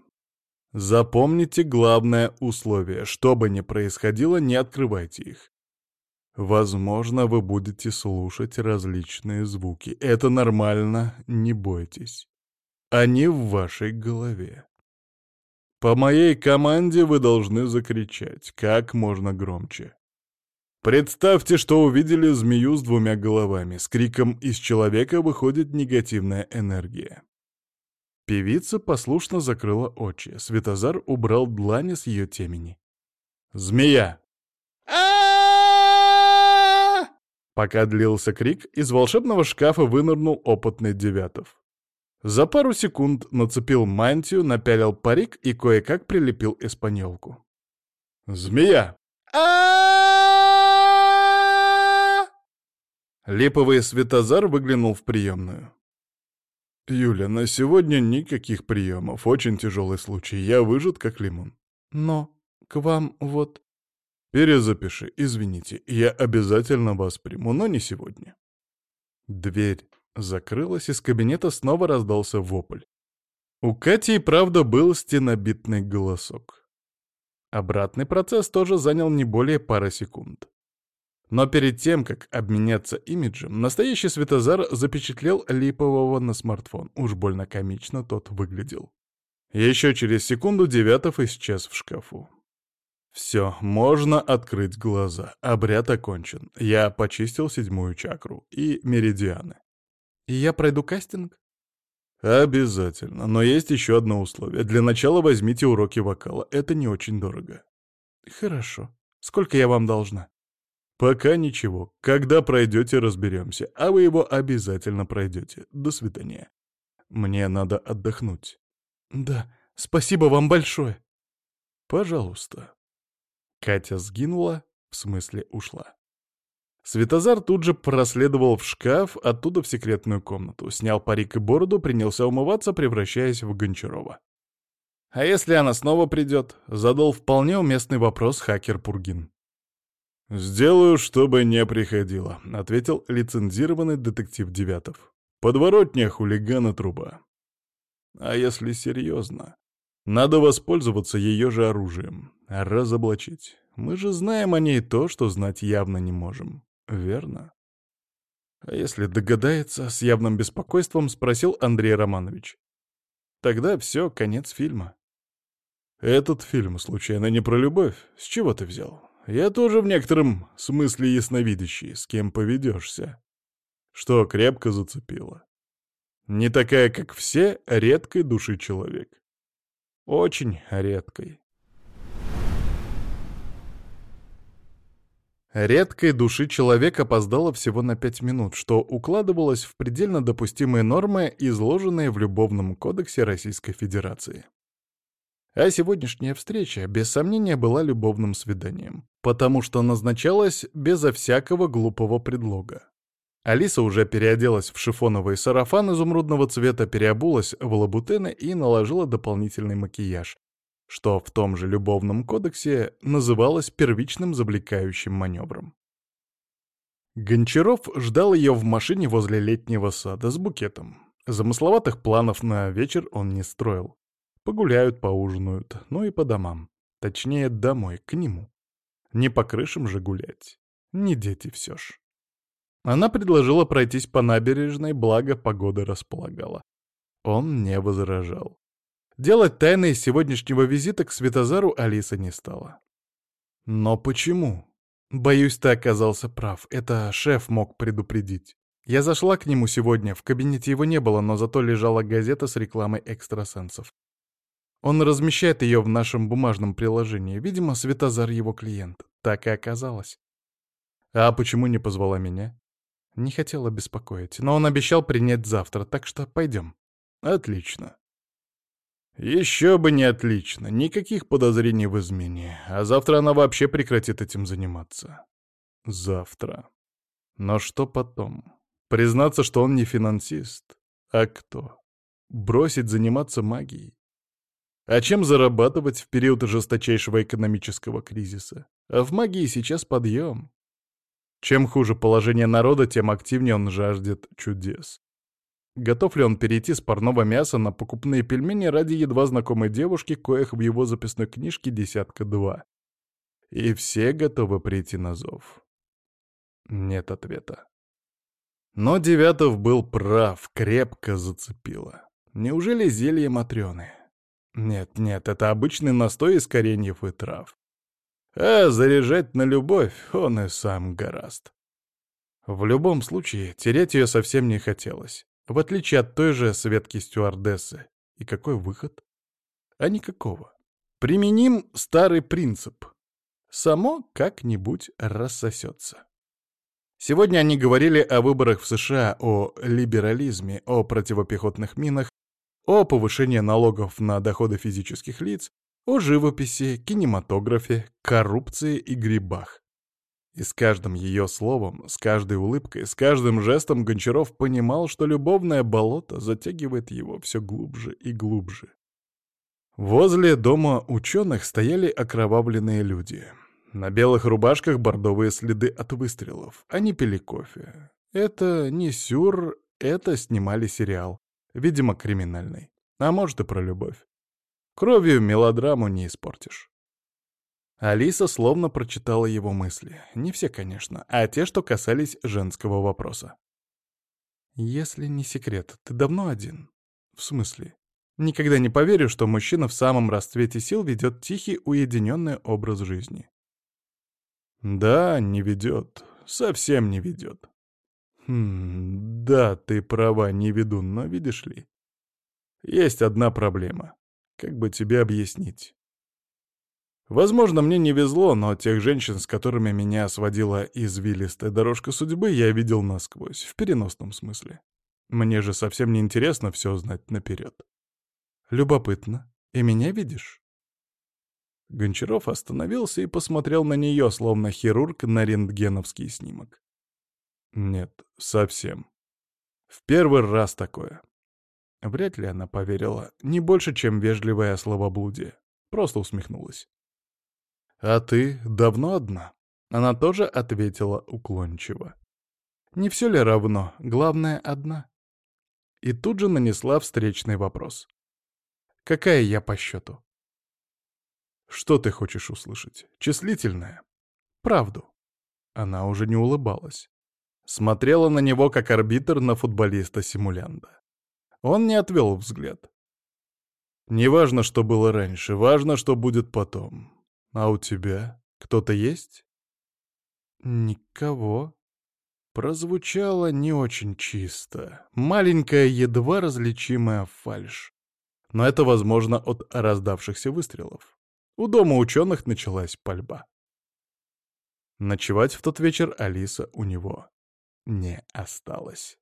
Запомните главное условие. Что бы ни происходило, не открывайте их. Возможно, вы будете слушать различные звуки. Это нормально, не бойтесь. Они в вашей голове. По моей команде вы должны закричать как можно громче. Представьте, что увидели змею с двумя головами. С криком из человека выходит негативная энергия. Певица послушно закрыла очи. Светозар убрал длани с ее темени. «Змея!» Пока длился крик, из волшебного шкафа вынырнул опытный Девятов. За пару секунд нацепил мантию, напялил парик и кое-как прилепил эспаньолку. «Змея!» Липовый Светозар выглянул в приемную. «Юля, на сегодня никаких приемов. Очень тяжелый случай. Я выжат, как лимон». «Но к вам вот...» «Перезапиши, извините, я обязательно вас приму, но не сегодня». Дверь закрылась, из кабинета снова раздался вопль. У Кати и правда был стенобитный голосок. Обратный процесс тоже занял не более пары секунд. Но перед тем, как обменяться имиджем, настоящий Светозар запечатлел Липового на смартфон. Уж больно комично тот выглядел. Еще через секунду Девятов исчез в шкафу. Все, можно открыть глаза. Обряд окончен. Я почистил седьмую чакру и меридианы. И я пройду кастинг? Обязательно. Но есть еще одно условие. Для начала возьмите уроки вокала. Это не очень дорого. Хорошо. Сколько я вам должна? Пока ничего. Когда пройдете, разберемся. А вы его обязательно пройдете. До свидания. Мне надо отдохнуть. Да, спасибо вам большое. Пожалуйста. Катя сгинула, в смысле ушла. Светозар тут же проследовал в шкаф, оттуда в секретную комнату, снял парик и бороду, принялся умываться, превращаясь в Гончарова. «А если она снова придет?» — задал вполне уместный вопрос хакер Пургин. «Сделаю, чтобы не приходила», — ответил лицензированный детектив Девятов. «Подворотня хулигана труба». «А если серьезно?» Надо воспользоваться ее же оружием, разоблачить. Мы же знаем о ней то, что знать явно не можем. Верно? А если догадается, с явным беспокойством спросил Андрей Романович. Тогда все, конец фильма. Этот фильм, случайно, не про любовь? С чего ты взял? Я тоже в некотором смысле ясновидящий, с кем поведешься. Что крепко зацепило. Не такая, как все, редкой души человек. Очень редкой. Редкой души человек опоздала всего на пять минут, что укладывалось в предельно допустимые нормы, изложенные в Любовном кодексе Российской Федерации. А сегодняшняя встреча, без сомнения, была любовным свиданием, потому что назначалась безо всякого глупого предлога. Алиса уже переоделась в шифоновый сарафан изумрудного цвета, переобулась в лабутены и наложила дополнительный макияж, что в том же любовном кодексе называлось первичным завлекающим маневром. Гончаров ждал ее в машине возле летнего сада с букетом. Замысловатых планов на вечер он не строил. Погуляют, поужинают, ну и по домам. Точнее, домой, к нему. Не по крышам же гулять. Не дети все ж. Она предложила пройтись по набережной, благо погода располагала. Он не возражал. Делать тайны из сегодняшнего визита к Светозару Алиса не стала. Но почему? Боюсь, ты оказался прав. Это шеф мог предупредить. Я зашла к нему сегодня, в кабинете его не было, но зато лежала газета с рекламой экстрасенсов. Он размещает ее в нашем бумажном приложении. Видимо, Светозар его клиент. Так и оказалось. А почему не позвала меня? Не хотела беспокоить, но он обещал принять завтра, так что пойдем. Отлично. Еще бы не отлично, никаких подозрений в измене, а завтра она вообще прекратит этим заниматься. Завтра. Но что потом? Признаться, что он не финансист? А кто? Бросить заниматься магией? А чем зарабатывать в период жесточайшего экономического кризиса? А в магии сейчас подъем. Чем хуже положение народа, тем активнее он жаждет чудес. Готов ли он перейти с парного мяса на покупные пельмени ради едва знакомой девушки, коих в его записной книжке десятка-два? И все готовы прийти на зов. Нет ответа. Но Девятов был прав, крепко зацепило. Неужели зелье Матрёны? Нет, нет, это обычный настой из кореньев и трав. А заряжать на любовь он и сам гораст. В любом случае, терять ее совсем не хотелось. В отличие от той же Светки стюардессы. И какой выход? А никакого. Применим старый принцип. Само как-нибудь рассосется. Сегодня они говорили о выборах в США, о либерализме, о противопехотных минах, о повышении налогов на доходы физических лиц, о живописи, кинематографе, коррупции и грибах. И с каждым ее словом, с каждой улыбкой, с каждым жестом Гончаров понимал, что любовное болото затягивает его все глубже и глубже. Возле дома ученых стояли окровавленные люди. На белых рубашках бордовые следы от выстрелов. Они пили кофе. Это не сюр, это снимали сериал. Видимо, криминальный. А может и про любовь. Кровью мелодраму не испортишь. Алиса словно прочитала его мысли. Не все, конечно, а те, что касались женского вопроса. «Если не секрет, ты давно один?» «В смысле?» «Никогда не поверю, что мужчина в самом расцвете сил ведет тихий, уединенный образ жизни». «Да, не ведет. Совсем не ведет». «Хм, да, ты права, не веду, но видишь ли...» «Есть одна проблема. Как бы тебе объяснить? Возможно, мне не везло, но тех женщин, с которыми меня сводила извилистая дорожка судьбы, я видел насквозь, в переносном смысле. Мне же совсем не интересно все знать наперед. Любопытно. И меня видишь? Гончаров остановился и посмотрел на нее, словно хирург на рентгеновский снимок. Нет, совсем. В первый раз такое. Вряд ли она поверила, не больше, чем вежливое словоблудие. Просто усмехнулась. «А ты давно одна?» Она тоже ответила уклончиво. «Не все ли равно? Главное, одна». И тут же нанесла встречный вопрос. «Какая я по счету?» «Что ты хочешь услышать? Числительное?» «Правду». Она уже не улыбалась. Смотрела на него, как арбитр на футболиста-симулянда. Он не отвел взгляд. «Не важно, что было раньше, важно, что будет потом. А у тебя кто-то есть?» «Никого». Прозвучало не очень чисто. Маленькая, едва различимая фальшь. Но это возможно от раздавшихся выстрелов. У дома ученых началась пальба. Ночевать в тот вечер Алиса у него не осталось.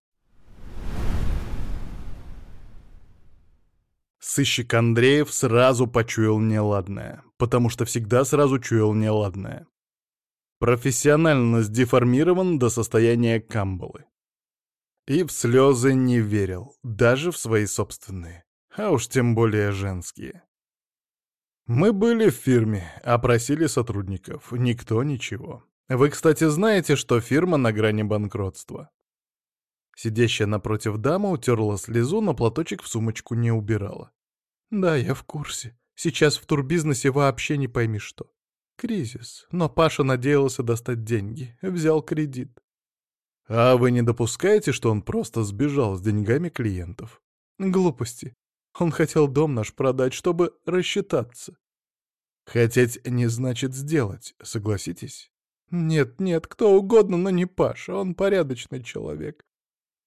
Сыщик Андреев сразу почуял неладное, потому что всегда сразу чуял неладное. Профессионально сдеформирован до состояния камбалы. И в слезы не верил, даже в свои собственные, а уж тем более женские. Мы были в фирме, опросили сотрудников, никто ничего. Вы, кстати, знаете, что фирма на грани банкротства. Сидящая напротив дама утерла слезу, но платочек в сумочку не убирала. «Да, я в курсе. Сейчас в турбизнесе вообще не пойми что. Кризис. Но Паша надеялся достать деньги. Взял кредит». «А вы не допускаете, что он просто сбежал с деньгами клиентов?» «Глупости. Он хотел дом наш продать, чтобы рассчитаться». «Хотеть не значит сделать, согласитесь?» «Нет, нет, кто угодно, но не Паша. Он порядочный человек.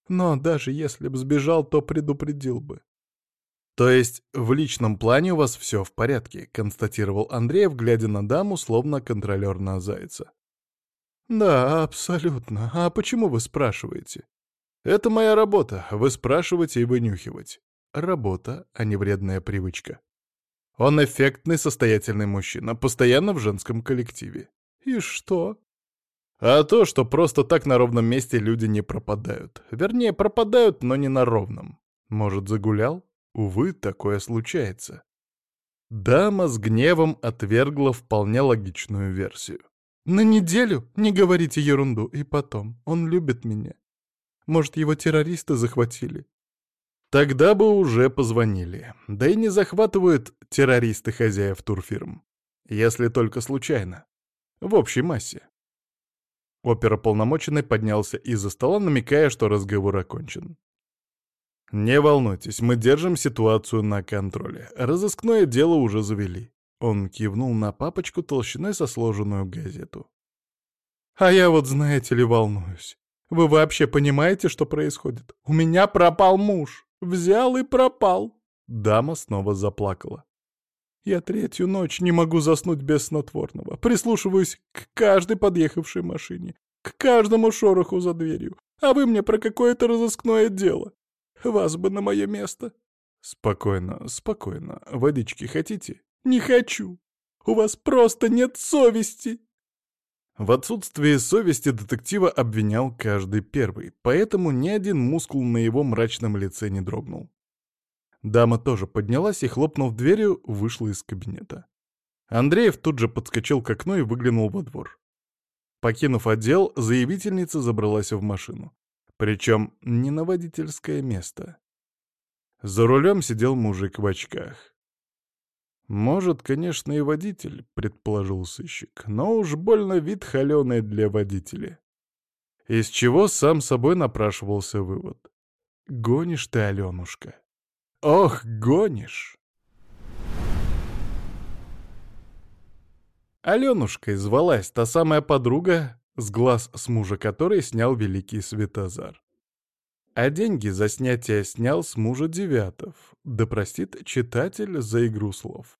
Но даже если б сбежал, то предупредил бы. То есть в личном плане у вас все в порядке, констатировал Андреев, глядя на даму, словно контролер на зайца. «Да, абсолютно. А почему вы спрашиваете?» «Это моя работа — вы спрашивать и вынюхивать. Работа, а не вредная привычка. Он эффектный, состоятельный мужчина, постоянно в женском коллективе. И что?» А то, что просто так на ровном месте люди не пропадают. Вернее, пропадают, но не на ровном. Может, загулял? Увы, такое случается. Дама с гневом отвергла вполне логичную версию. «На неделю? Не говорите ерунду. И потом, он любит меня. Может, его террористы захватили?» Тогда бы уже позвонили. Да и не захватывают террористы хозяев турфирм. Если только случайно. В общей массе. Оперополномоченный поднялся из-за стола, намекая, что разговор окончен. «Не волнуйтесь, мы держим ситуацию на контроле. Разыскное дело уже завели». Он кивнул на папочку толщиной со сложенную газету. «А я вот, знаете ли, волнуюсь. Вы вообще понимаете, что происходит? У меня пропал муж. Взял и пропал». Дама снова заплакала. Я третью ночь не могу заснуть без снотворного. Прислушиваюсь к каждой подъехавшей машине, к каждому шороху за дверью. А вы мне про какое-то разыскное дело. Вас бы на мое место. Спокойно, спокойно. Водички хотите? Не хочу. У вас просто нет совести. В отсутствии совести детектива обвинял каждый первый, поэтому ни один мускул на его мрачном лице не дрогнул. Дама тоже поднялась и, хлопнув дверью, вышла из кабинета. Андреев тут же подскочил к окну и выглянул во двор. Покинув отдел, заявительница забралась в машину. Причем не на водительское место. За рулем сидел мужик в очках. «Может, конечно, и водитель», — предположил сыщик, но уж больно вид холеный для водителя. Из чего сам собой напрашивался вывод. «Гонишь ты, Аленушка». Ох, гонишь! Аленушкой звалась та самая подруга, с глаз с мужа которой снял великий Светозар. А деньги за снятие снял с мужа Девятов, да простит читатель за игру слов.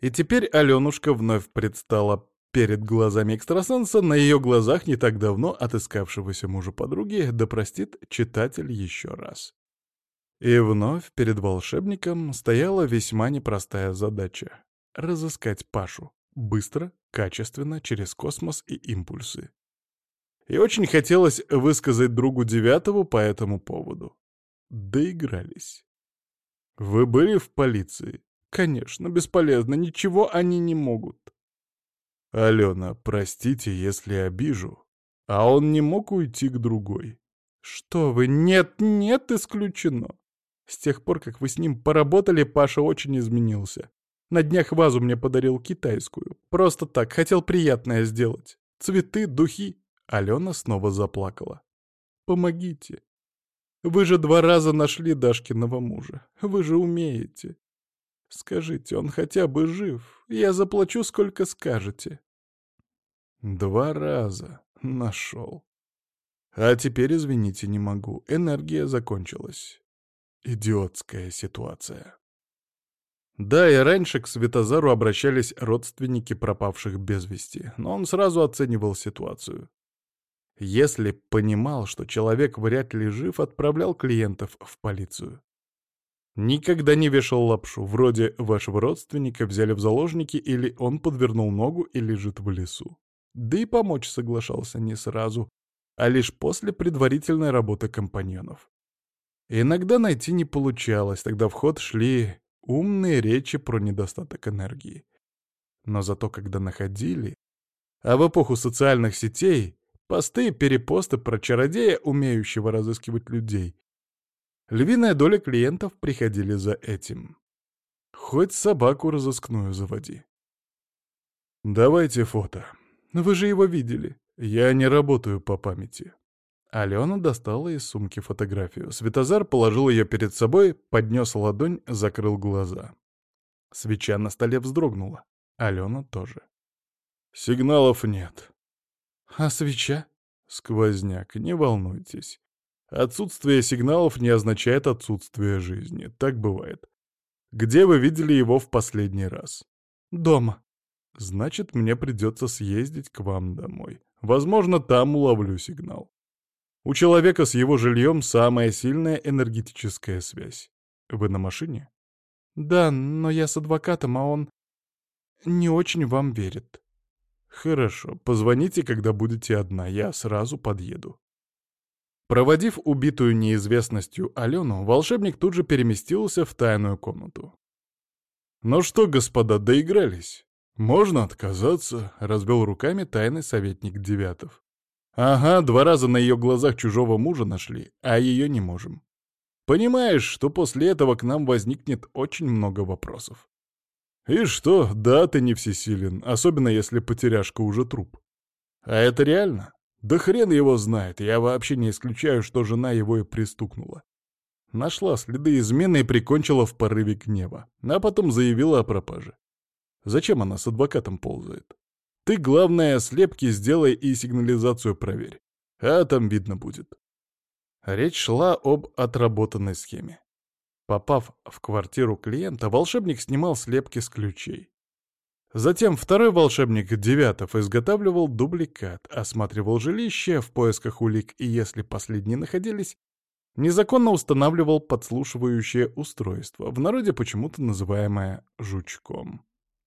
И теперь Аленушка вновь предстала перед глазами экстрасенса, на ее глазах не так давно отыскавшегося мужа подруги, да простит читатель еще раз. И вновь перед волшебником стояла весьма непростая задача — разыскать Пашу. Быстро, качественно, через космос и импульсы. И очень хотелось высказать другу девятому по этому поводу. Доигрались. Вы были в полиции? Конечно, бесполезно, ничего они не могут. Алена, простите, если обижу. А он не мог уйти к другой. Что вы, нет, нет, исключено. С тех пор, как вы с ним поработали, Паша очень изменился. На днях вазу мне подарил китайскую. Просто так, хотел приятное сделать. Цветы, духи. Алена снова заплакала. Помогите. Вы же два раза нашли Дашкиного мужа. Вы же умеете. Скажите, он хотя бы жив. Я заплачу, сколько скажете. Два раза. Нашел. А теперь, извините, не могу. Энергия закончилась. Идиотская ситуация. Да, и раньше к Светозару обращались родственники пропавших без вести, но он сразу оценивал ситуацию. Если понимал, что человек вряд ли жив, отправлял клиентов в полицию. Никогда не вешал лапшу, вроде вашего родственника взяли в заложники или он подвернул ногу и лежит в лесу. Да и помочь соглашался не сразу, а лишь после предварительной работы компаньонов. Иногда найти не получалось, тогда в ход шли умные речи про недостаток энергии. Но зато когда находили... А в эпоху социальных сетей посты и перепосты про чародея, умеющего разыскивать людей. Львиная доля клиентов приходили за этим. Хоть собаку разыскную заводи. «Давайте фото. Вы же его видели. Я не работаю по памяти». Алена достала из сумки фотографию. Светозар положил ее перед собой, поднес ладонь, закрыл глаза. Свеча на столе вздрогнула. Алена тоже. Сигналов нет. А свеча? Сквозняк, не волнуйтесь. Отсутствие сигналов не означает отсутствие жизни. Так бывает. Где вы видели его в последний раз? Дома. Значит, мне придется съездить к вам домой. Возможно, там уловлю сигнал. У человека с его жильем самая сильная энергетическая связь. Вы на машине? Да, но я с адвокатом, а он не очень вам верит. Хорошо, позвоните, когда будете одна, я сразу подъеду. Проводив убитую неизвестностью Алену, волшебник тут же переместился в тайную комнату. «Ну что, господа, доигрались? Можно отказаться», — разбил руками тайный советник Девятов. «Ага, два раза на ее глазах чужого мужа нашли, а ее не можем. Понимаешь, что после этого к нам возникнет очень много вопросов. И что, да, ты не всесилен, особенно если потеряшка уже труп. А это реально? Да хрен его знает, я вообще не исключаю, что жена его и пристукнула. Нашла следы измены и прикончила в порыве гнева, а потом заявила о пропаже. Зачем она с адвокатом ползает? Ты, главное, слепки сделай и сигнализацию проверь. А там видно будет. Речь шла об отработанной схеме. Попав в квартиру клиента, волшебник снимал слепки с ключей. Затем второй волшебник, Девятов, изготавливал дубликат, осматривал жилище в поисках улик и, если последние находились, незаконно устанавливал подслушивающее устройство, в народе почему-то называемое «жучком».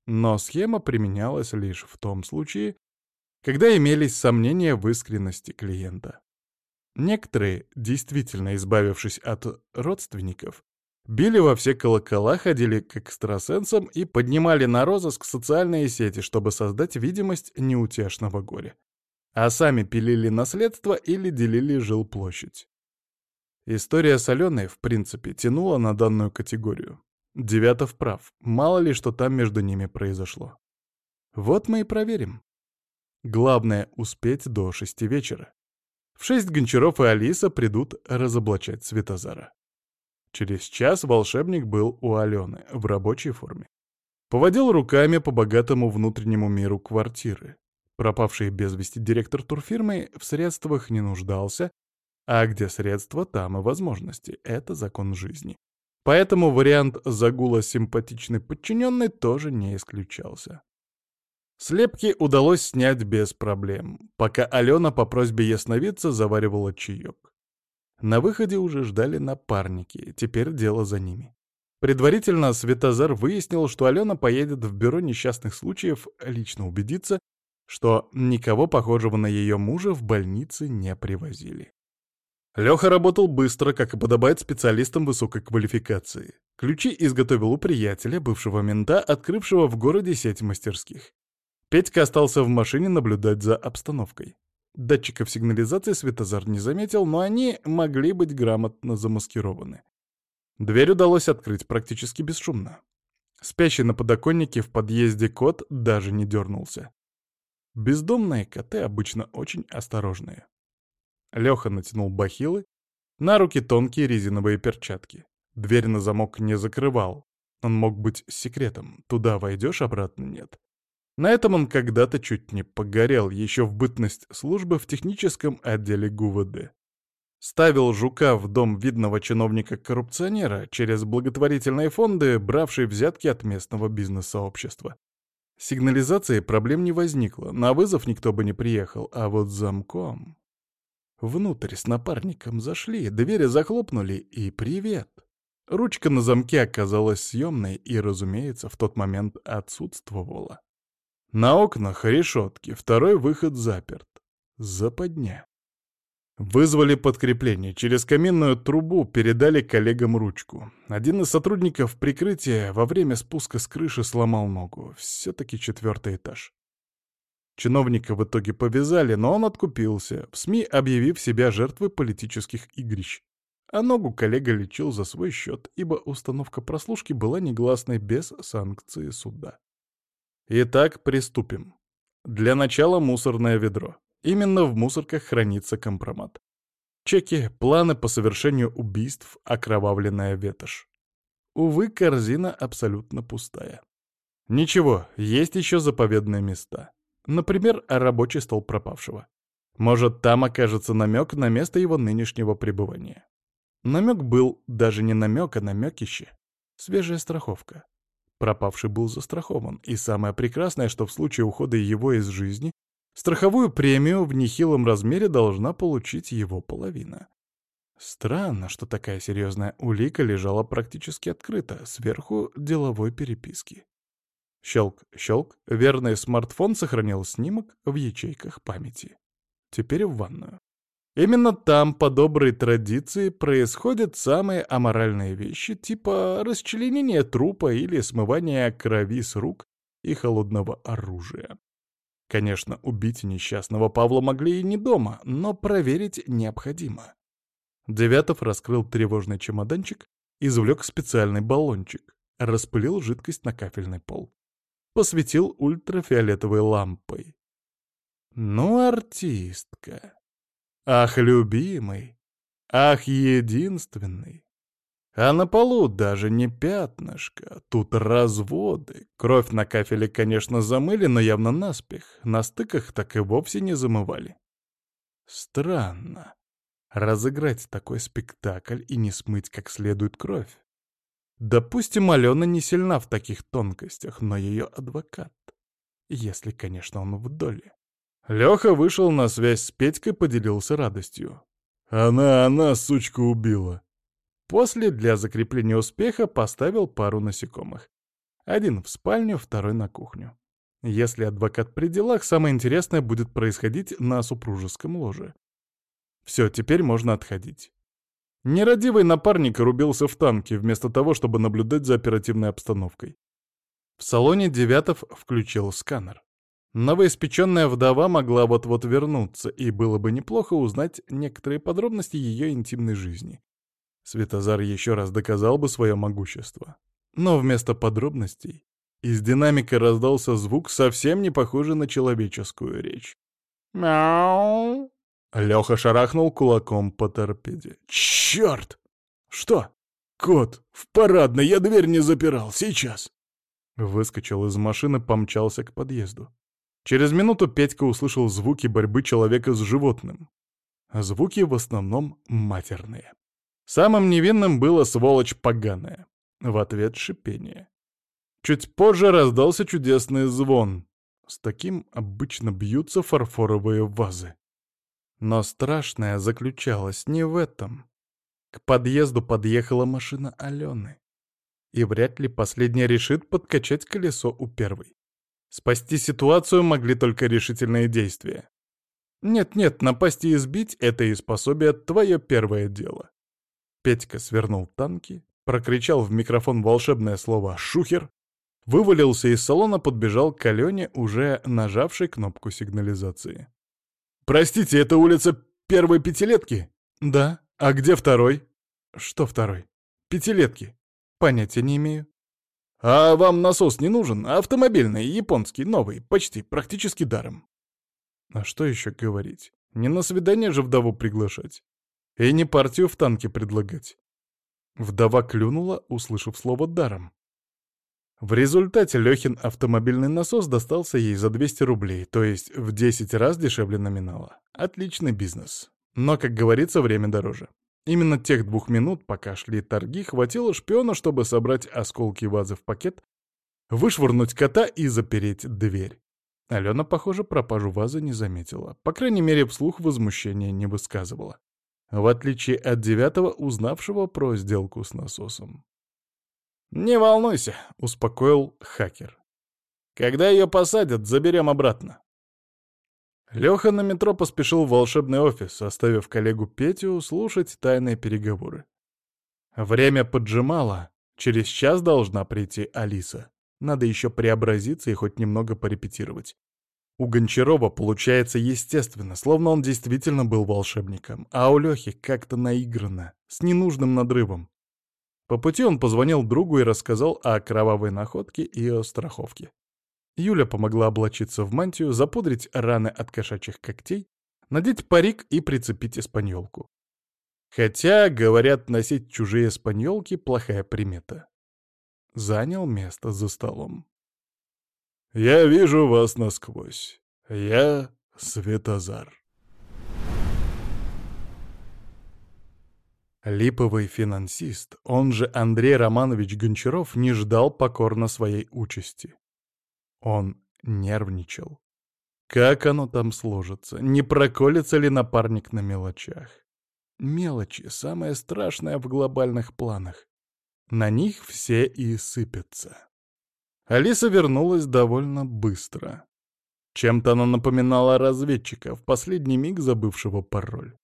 Но схема применялась лишь в том случае, когда имелись сомнения в искренности клиента. Некоторые, действительно избавившись от родственников, Били во все колокола, ходили к экстрасенсам и поднимали на розыск социальные сети, чтобы создать видимость неутешного горя. А сами пилили наследство или делили жилплощадь. История с Аленой, в принципе, тянула на данную категорию. Девятов прав, мало ли что там между ними произошло. Вот мы и проверим. Главное — успеть до шести вечера. В шесть Гончаров и Алиса придут разоблачать Светозара. Через час волшебник был у Алены в рабочей форме. Поводил руками по богатому внутреннему миру квартиры. Пропавший без вести директор турфирмы в средствах не нуждался, а где средства, там и возможности. Это закон жизни. Поэтому вариант загула симпатичный подчиненный тоже не исключался. Слепки удалось снять без проблем, пока Алена по просьбе ясновидца заваривала чаек. На выходе уже ждали напарники, теперь дело за ними. Предварительно Светозар выяснил, что Алена поедет в бюро несчастных случаев лично убедиться, что никого похожего на ее мужа в больнице не привозили. Леха работал быстро, как и подобает специалистам высокой квалификации. Ключи изготовил у приятеля, бывшего мента, открывшего в городе сеть мастерских. Петька остался в машине наблюдать за обстановкой. Датчиков сигнализации Светозар не заметил, но они могли быть грамотно замаскированы. Дверь удалось открыть практически бесшумно. Спящий на подоконнике в подъезде кот даже не дернулся. Бездомные коты обычно очень осторожные. Леха натянул бахилы, на руки тонкие резиновые перчатки. Дверь на замок не закрывал. Он мог быть секретом. Туда войдешь, обратно нет. На этом он когда-то чуть не погорел, еще в бытность службы в техническом отделе ГУВД. Ставил жука в дом видного чиновника-коррупционера через благотворительные фонды, бравшие взятки от местного бизнес-сообщества. Сигнализации проблем не возникло, на вызов никто бы не приехал, а вот замком... Внутрь с напарником зашли, двери захлопнули и привет. Ручка на замке оказалась съемной и, разумеется, в тот момент отсутствовала. На окнах решетки, второй выход заперт. Западня. Вызвали подкрепление. Через каминную трубу передали коллегам ручку. Один из сотрудников прикрытия во время спуска с крыши сломал ногу. Все-таки четвертый этаж. Чиновника в итоге повязали, но он откупился, в СМИ объявив себя жертвой политических игрищ. А ногу коллега лечил за свой счет, ибо установка прослушки была негласной без санкции суда. Итак, приступим. Для начала мусорное ведро. Именно в мусорках хранится компромат. Чеки, планы по совершению убийств, окровавленная ветошь. Увы, корзина абсолютно пустая. Ничего, есть еще заповедные места. Например, рабочий стол пропавшего. Может, там окажется намек на место его нынешнего пребывания. Намек был даже не намек, а намекище. Свежая страховка. Пропавший был застрахован, и самое прекрасное, что в случае ухода его из жизни Страховую премию в нехилом размере должна получить его половина. Странно, что такая серьезная улика лежала практически открыто, сверху деловой переписки. Щелк-щелк, верный смартфон сохранил снимок в ячейках памяти. Теперь в ванную. Именно там, по доброй традиции, происходят самые аморальные вещи, типа расчленения трупа или смывания крови с рук и холодного оружия. Конечно, убить несчастного Павла могли и не дома, но проверить необходимо. Девятов раскрыл тревожный чемоданчик, извлек специальный баллончик, распылил жидкость на кафельный пол. Посветил ультрафиолетовой лампой. Ну, артистка. Ах, любимый. Ах, единственный. А на полу даже не пятнышко, тут разводы. Кровь на кафеле, конечно, замыли, но явно наспех. На стыках так и вовсе не замывали. Странно разыграть такой спектакль и не смыть как следует кровь. Допустим, Алена не сильна в таких тонкостях, но ее адвокат. Если, конечно, он в доле. Леха вышел на связь с Петькой, поделился радостью. «Она, она, сучку убила!» После, для закрепления успеха, поставил пару насекомых. Один в спальню, второй на кухню. Если адвокат при делах, самое интересное будет происходить на супружеском ложе. Все, теперь можно отходить. Нерадивый напарник рубился в танке, вместо того, чтобы наблюдать за оперативной обстановкой. В салоне Девятов включил сканер. Новоиспеченная вдова могла вот-вот вернуться, и было бы неплохо узнать некоторые подробности ее интимной жизни. Светозар еще раз доказал бы свое могущество. Но вместо подробностей из динамика раздался звук, совсем не похожий на человеческую речь. «Мяу!» Леха шарахнул кулаком по торпеде. «Черт! Что? Кот, в парадной, я дверь не запирал, сейчас!» Выскочил из машины, помчался к подъезду. Через минуту Петька услышал звуки борьбы человека с животным. Звуки в основном матерные. Самым невинным было сволочь поганая. В ответ шипение. Чуть позже раздался чудесный звон. С таким обычно бьются фарфоровые вазы. Но страшное заключалось не в этом. К подъезду подъехала машина Алены. И вряд ли последняя решит подкачать колесо у первой. Спасти ситуацию могли только решительные действия. Нет-нет, напасть и избить — это и способие твое первое дело. Петька свернул танки, прокричал в микрофон волшебное слово «шухер», вывалился из салона, подбежал к Алене, уже нажавшей кнопку сигнализации. «Простите, это улица первой пятилетки?» «Да. А где второй?» «Что второй?» «Пятилетки. Понятия не имею». «А вам насос не нужен? Автомобильный, японский, новый, почти, практически даром». А что еще говорить? Не на свидание же вдову приглашать. И не партию в танке предлагать. Вдова клюнула, услышав слово «даром». В результате Лёхин автомобильный насос достался ей за 200 рублей, то есть в 10 раз дешевле номинала. Отличный бизнес. Но, как говорится, время дороже. Именно тех двух минут, пока шли торги, хватило шпиона, чтобы собрать осколки вазы в пакет, вышвырнуть кота и запереть дверь. Алена, похоже, пропажу вазы не заметила. По крайней мере, вслух возмущения не высказывала. В отличие от девятого, узнавшего про сделку с насосом. «Не волнуйся», — успокоил хакер. «Когда ее посадят, заберем обратно». Леха на метро поспешил в волшебный офис, оставив коллегу Петю слушать тайные переговоры. Время поджимало, через час должна прийти Алиса. Надо еще преобразиться и хоть немного порепетировать. У Гончарова получается естественно, словно он действительно был волшебником, а у Лехи как-то наигранно, с ненужным надрывом. По пути он позвонил другу и рассказал о кровавой находке и о страховке. Юля помогла облачиться в мантию, запудрить раны от кошачьих когтей, надеть парик и прицепить испаньолку. Хотя, говорят, носить чужие испаньолки — плохая примета. Занял место за столом. «Я вижу вас насквозь. Я Светозар». Липовый финансист, он же Андрей Романович Гончаров, не ждал покорно своей участи. Он нервничал. Как оно там сложится? Не проколется ли напарник на мелочах? Мелочи — самое страшное в глобальных планах. На них все и сыпятся. Алиса вернулась довольно быстро. Чем-то она напоминала разведчика, в последний миг забывшего пароль.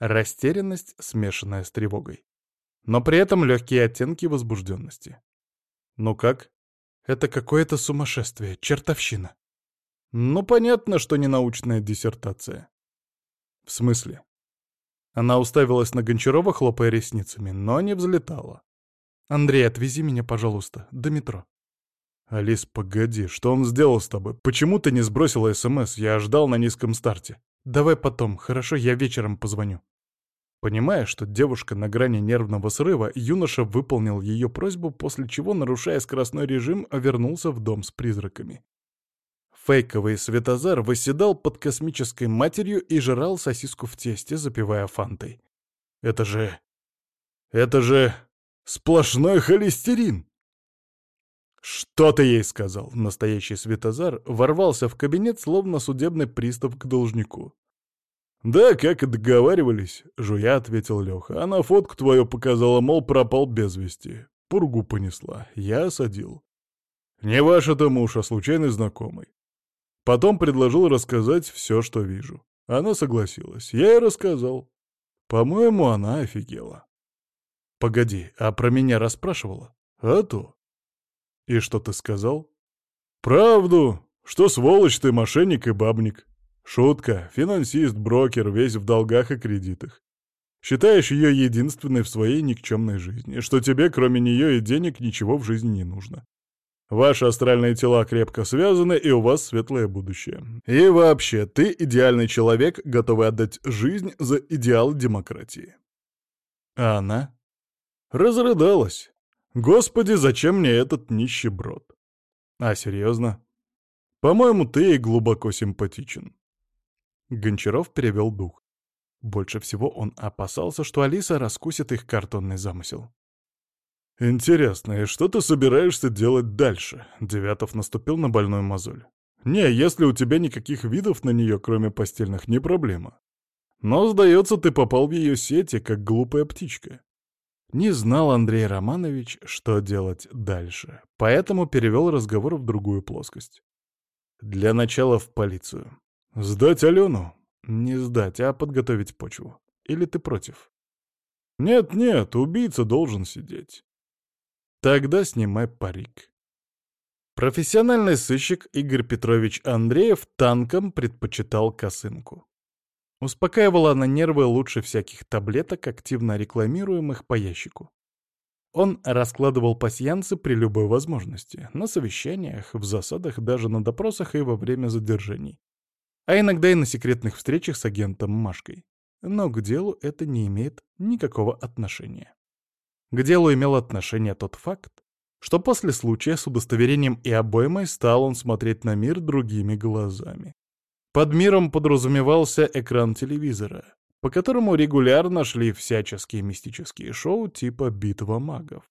Растерянность, смешанная с тревогой. Но при этом легкие оттенки возбужденности. «Ну как?» «Это какое-то сумасшествие, чертовщина». «Ну, понятно, что не научная диссертация». «В смысле?» Она уставилась на Гончарова, хлопая ресницами, но не взлетала. «Андрей, отвези меня, пожалуйста, до метро». «Алис, погоди, что он сделал с тобой? Почему ты не сбросила СМС? Я ждал на низком старте». «Давай потом, хорошо, я вечером позвоню». Понимая, что девушка на грани нервного срыва, юноша выполнил ее просьбу, после чего, нарушая скоростной режим, вернулся в дом с призраками. Фейковый Светозар восседал под космической матерью и жрал сосиску в тесте, запивая фантой. «Это же... это же... сплошной холестерин!» «Что ты ей сказал?» Настоящий Светозар ворвался в кабинет, словно судебный пристав к должнику. «Да, как и договаривались», — жуя ответил Леха. «Она фотку твою показала, мол, пропал без вести. Пургу понесла. Я осадил. Не ваш это муж, а случайный знакомый. Потом предложил рассказать все, что вижу. Она согласилась. Я ей рассказал. По-моему, она офигела. Погоди, а про меня расспрашивала? А то. И что ты сказал? Правду, что сволочь ты, мошенник и бабник. Шутка, финансист, брокер, весь в долгах и кредитах. Считаешь ее единственной в своей никчемной жизни, что тебе, кроме нее и денег, ничего в жизни не нужно. Ваши астральные тела крепко связаны, и у вас светлое будущее. И вообще, ты идеальный человек, готовый отдать жизнь за идеал демократии. А она? Разрыдалась. Господи, зачем мне этот нищеброд? А серьезно? По-моему, ты ей глубоко симпатичен. Гончаров перевел дух. Больше всего он опасался, что Алиса раскусит их картонный замысел. «Интересно, и что ты собираешься делать дальше?» Девятов наступил на больную мозоль. «Не, если у тебя никаких видов на нее, кроме постельных, не проблема. Но, сдается, ты попал в ее сети, как глупая птичка». Не знал Андрей Романович, что делать дальше, поэтому перевел разговор в другую плоскость. Для начала в полицию. «Сдать Алену?» «Не сдать, а подготовить почву. Или ты против?» «Нет-нет, убийца должен сидеть. Тогда снимай парик. Профессиональный сыщик Игорь Петрович Андреев танком предпочитал косынку. Успокаивала на нервы лучше всяких таблеток, активно рекламируемых по ящику. Он раскладывал пасьянцы при любой возможности, на совещаниях, в засадах, даже на допросах и во время задержаний. А иногда и на секретных встречах с агентом Машкой. Но к делу это не имеет никакого отношения. К делу имел отношение тот факт, что после случая с удостоверением и обоймой стал он смотреть на мир другими глазами. Под миром подразумевался экран телевизора, по которому регулярно шли всяческие мистические шоу типа «Битва магов».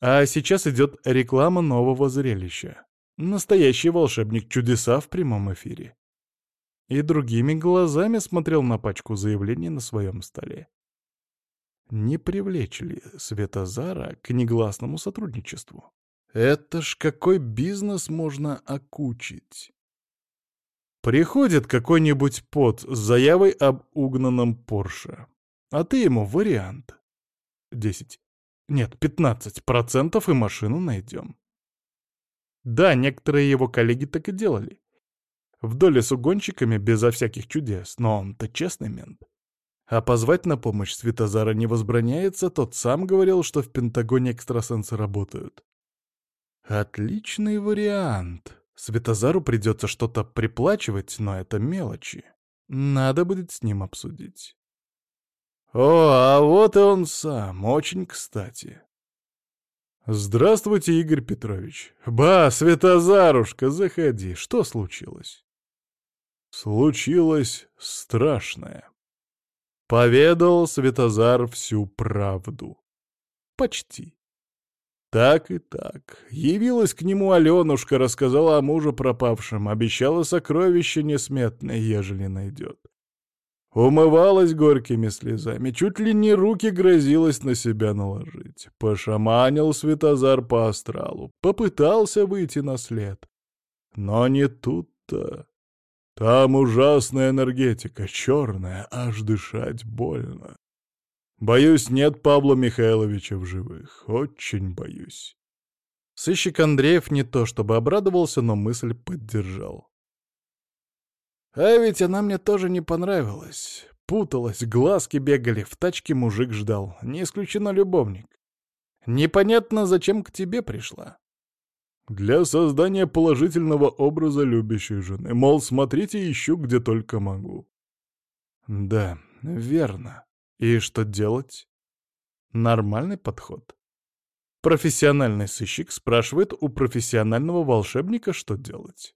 А сейчас идет реклама нового зрелища. Настоящий волшебник чудеса в прямом эфире. И другими глазами смотрел на пачку заявлений на своем столе не привлечь ли Светозара к негласному сотрудничеству? Это ж какой бизнес можно окучить? Приходит какой-нибудь пот с заявой об угнанном Порше, а ты ему вариант. Десять. Нет, пятнадцать процентов и машину найдем. Да, некоторые его коллеги так и делали. В доле с угонщиками безо всяких чудес, но он-то честный мент. А позвать на помощь Светозара не возбраняется, тот сам говорил, что в Пентагоне экстрасенсы работают. Отличный вариант. Светозару придется что-то приплачивать, но это мелочи. Надо будет с ним обсудить. О, а вот и он сам, очень кстати. Здравствуйте, Игорь Петрович. Ба, Светозарушка, заходи. Что случилось? Случилось страшное. Поведал Светозар всю правду. Почти. Так и так. Явилась к нему Аленушка, рассказала о муже пропавшем, обещала сокровища несметное, ежели найдет. Умывалась горькими слезами, чуть ли не руки грозилась на себя наложить. Пошаманил Светозар по астралу, попытался выйти на след. Но не тут-то. Там ужасная энергетика, черная, аж дышать больно. Боюсь, нет Павла Михайловича в живых. Очень боюсь. Сыщик Андреев не то чтобы обрадовался, но мысль поддержал. А ведь она мне тоже не понравилась. Путалась, глазки бегали, в тачке мужик ждал. Не исключено любовник. Непонятно, зачем к тебе пришла. Для создания положительного образа любящей жены. Мол, смотрите, ищу, где только могу. Да, верно. И что делать? Нормальный подход. Профессиональный сыщик спрашивает у профессионального волшебника, что делать.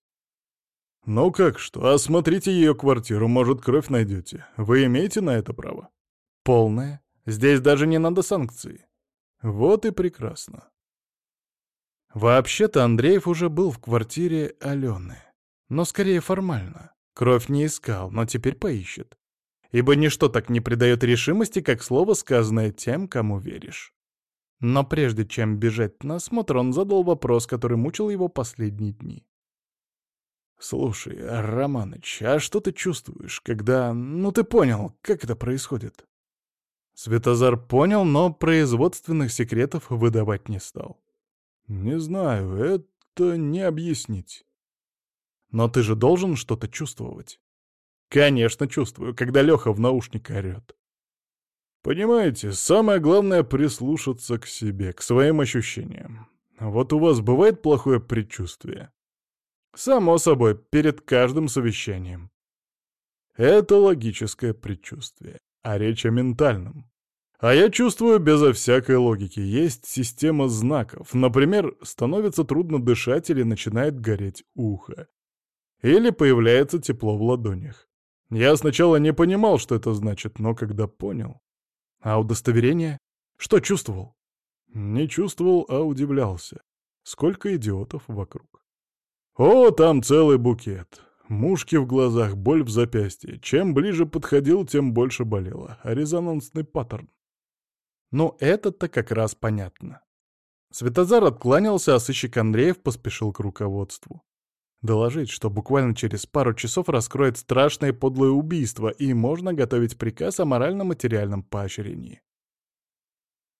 «Ну как что, осмотрите ее квартиру, может, кровь найдете. Вы имеете на это право?» «Полное. Здесь даже не надо санкции». «Вот и прекрасно». Вообще-то Андреев уже был в квартире Алены. Но скорее формально. Кровь не искал, но теперь поищет. Ибо ничто так не придает решимости, как слово, сказанное тем, кому веришь. Но прежде чем бежать на осмотр, он задал вопрос, который мучил его последние дни. «Слушай, Романыч, а что ты чувствуешь, когда... Ну, ты понял, как это происходит?» Светозар понял, но производственных секретов выдавать не стал. «Не знаю, это не объяснить». «Но ты же должен что-то чувствовать». «Конечно, чувствую, когда Леха в наушник орёт». «Понимаете, самое главное — прислушаться к себе, к своим ощущениям. Вот у вас бывает плохое предчувствие?» Само собой, перед каждым совещанием. Это логическое предчувствие, а речь о ментальном. А я чувствую безо всякой логики. Есть система знаков. Например, становится трудно дышать или начинает гореть ухо. Или появляется тепло в ладонях. Я сначала не понимал, что это значит, но когда понял... А удостоверение? Что чувствовал? Не чувствовал, а удивлялся. Сколько идиотов вокруг. О, там целый букет. Мушки в глазах, боль в запястье. Чем ближе подходил, тем больше болело. Резонансный паттерн. Ну, это-то как раз понятно. Светозар откланялся, а сыщик Андреев поспешил к руководству. Доложить, что буквально через пару часов раскроет страшное подлое убийство, и можно готовить приказ о морально-материальном поощрении.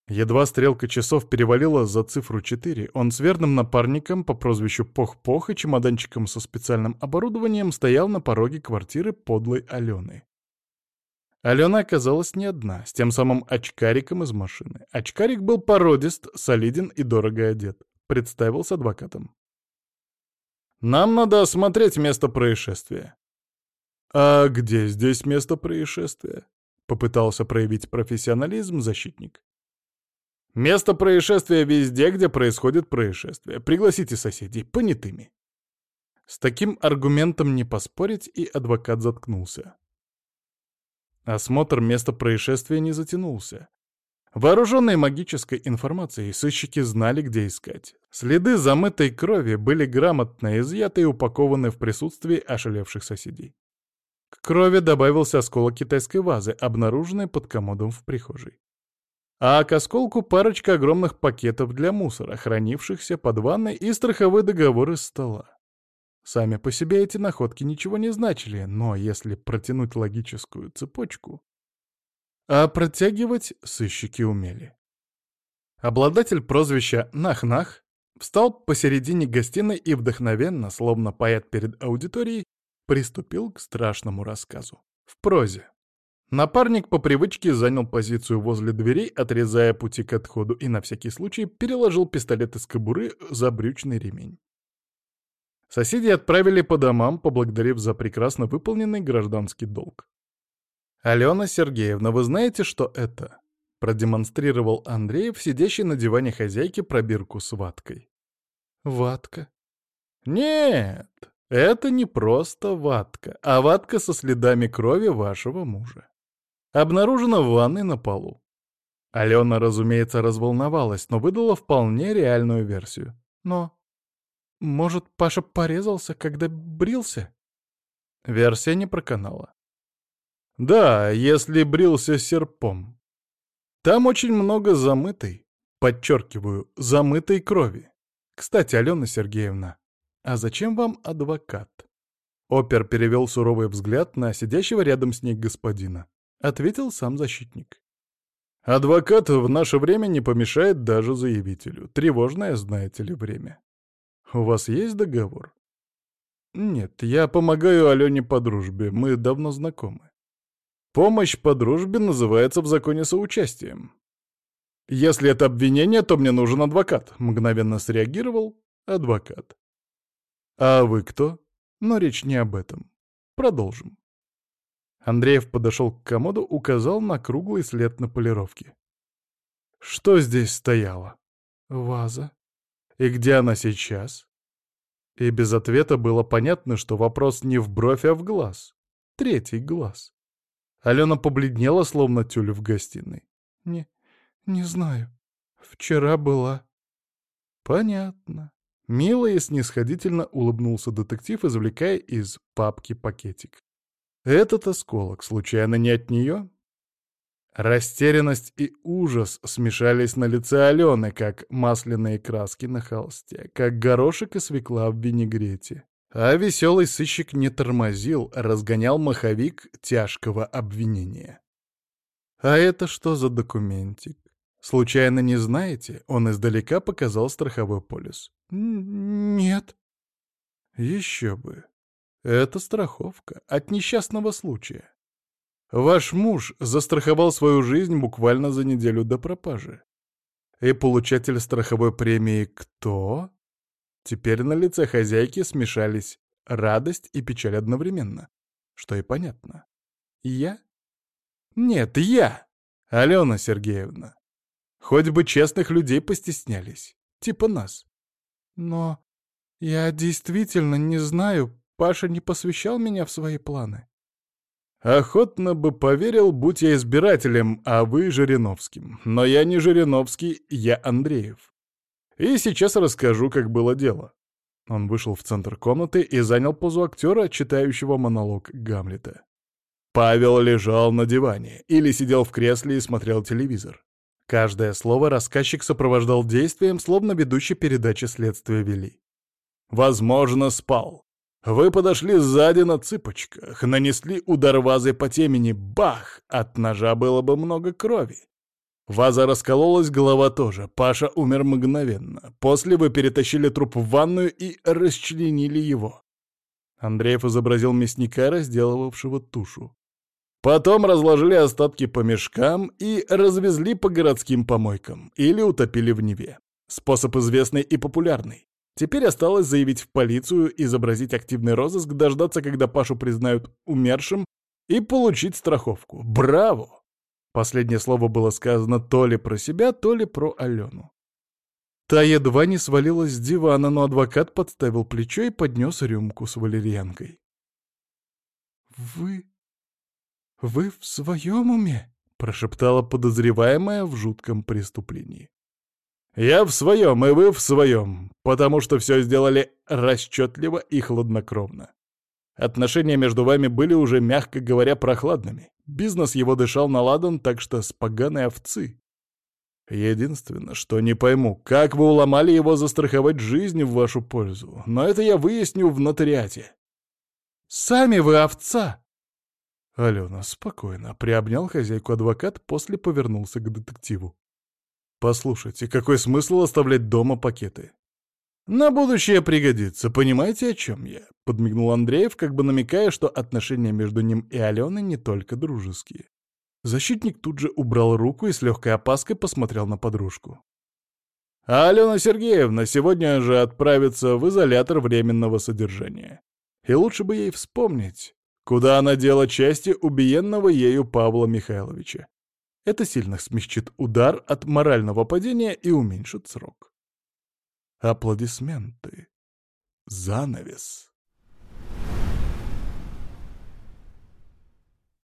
Едва стрелка часов перевалила за цифру 4, он с верным напарником по прозвищу Пох-Пох и чемоданчиком со специальным оборудованием стоял на пороге квартиры подлой Алены. Алена оказалась не одна, с тем самым очкариком из машины. Очкарик был породист, солиден и дорого одет. Представился адвокатом. «Нам надо осмотреть место происшествия». «А где здесь место происшествия?» — попытался проявить профессионализм защитник. Место происшествия везде, где происходит происшествие. Пригласите соседей, понятыми. С таким аргументом не поспорить, и адвокат заткнулся. Осмотр места происшествия не затянулся. Вооруженные магической информацией, сыщики знали, где искать. Следы замытой крови были грамотно изъяты и упакованы в присутствии ошалевших соседей. К крови добавился осколок китайской вазы, обнаруженный под комодом в прихожей а к осколку парочка огромных пакетов для мусора, хранившихся под ванной и страховой договор из стола. Сами по себе эти находки ничего не значили, но если протянуть логическую цепочку... А протягивать сыщики умели. Обладатель прозвища «Нах-Нах» встал посередине гостиной и вдохновенно, словно поэт перед аудиторией, приступил к страшному рассказу. В прозе. Напарник по привычке занял позицию возле дверей, отрезая пути к отходу, и на всякий случай переложил пистолет из кобуры за брючный ремень. Соседи отправили по домам, поблагодарив за прекрасно выполненный гражданский долг. «Алена Сергеевна, вы знаете, что это?» — продемонстрировал Андреев, сидящий на диване хозяйки пробирку с ваткой. «Ватка?» «Нет, это не просто ватка, а ватка со следами крови вашего мужа обнаружена в ванной на полу. Алена, разумеется, разволновалась, но выдала вполне реальную версию. Но... Может, Паша порезался, когда брился? Версия не проканала. Да, если брился серпом. Там очень много замытой, подчеркиваю, замытой крови. Кстати, Алена Сергеевна, а зачем вам адвокат? Опер перевел суровый взгляд на сидящего рядом с ней господина. Ответил сам защитник. Адвокат в наше время не помешает даже заявителю. Тревожное, знаете ли, время. У вас есть договор? Нет, я помогаю Алене по дружбе, мы давно знакомы. Помощь по дружбе называется в законе соучастием. Если это обвинение, то мне нужен адвокат, мгновенно среагировал адвокат. А вы кто? Но речь не об этом. Продолжим. Андреев подошел к комоду, указал на круглый след на полировке. Что здесь стояло? Ваза. И где она сейчас? И без ответа было понятно, что вопрос не в бровь, а в глаз. Третий глаз. Алена побледнела, словно тюль в гостиной. «Не, не знаю. Вчера была». «Понятно». Мило и снисходительно улыбнулся детектив, извлекая из папки пакетик. «Этот осколок, случайно, не от нее?» Растерянность и ужас смешались на лице Алены, как масляные краски на холсте, как горошек и свекла в винегрете. А веселый сыщик не тормозил, разгонял маховик тяжкого обвинения. «А это что за документик? Случайно не знаете?» Он издалека показал страховой полис. «Нет». «Еще бы. Это страховка от несчастного случая. Ваш муж застраховал свою жизнь буквально за неделю до пропажи. И получатель страховой премии кто? Теперь на лице хозяйки смешались радость и печаль одновременно, что и понятно. Я? Нет, я! Алена Сергеевна. Хоть бы честных людей постеснялись, типа нас. Но я действительно не знаю, Паша не посвящал меня в свои планы. Охотно бы поверил, будь я избирателем, а вы Жириновским. Но я не Жириновский, я Андреев. И сейчас расскажу, как было дело. Он вышел в центр комнаты и занял позу актера, читающего монолог Гамлета. Павел лежал на диване или сидел в кресле и смотрел телевизор. Каждое слово рассказчик сопровождал действием, словно ведущий передачи следствия вели. Возможно, спал. Вы подошли сзади на цыпочках, нанесли удар вазой по темени. Бах! От ножа было бы много крови. Ваза раскололась, голова тоже. Паша умер мгновенно. После вы перетащили труп в ванную и расчленили его. Андреев изобразил мясника, разделывавшего тушу. Потом разложили остатки по мешкам и развезли по городским помойкам или утопили в Неве. Способ известный и популярный. Теперь осталось заявить в полицию, изобразить активный розыск, дождаться, когда Пашу признают умершим, и получить страховку. Браво! Последнее слово было сказано то ли про себя, то ли про Алену. Та едва не свалилась с дивана, но адвокат подставил плечо и поднес рюмку с валерьянкой. «Вы... вы в своем уме?» — прошептала подозреваемая в жутком преступлении. Я в своем, и вы в своем, потому что все сделали расчетливо и хладнокровно. Отношения между вами были уже, мягко говоря, прохладными. Бизнес его дышал на ладан, так что с поганой овцы. Единственное, что не пойму, как вы уломали его застраховать жизнь в вашу пользу. Но это я выясню в нотариате. Сами вы овца! Алена спокойно приобнял хозяйку адвокат, после повернулся к детективу. Послушайте, какой смысл оставлять дома пакеты? На будущее пригодится, понимаете, о чем я? Подмигнул Андреев, как бы намекая, что отношения между ним и Аленой не только дружеские. Защитник тут же убрал руку и с легкой опаской посмотрел на подружку. Алена Сергеевна сегодня же отправится в изолятор временного содержания. И лучше бы ей вспомнить, куда она дела части убиенного ею Павла Михайловича. Это сильно смягчит удар от морального падения и уменьшит срок. Аплодисменты. Занавес.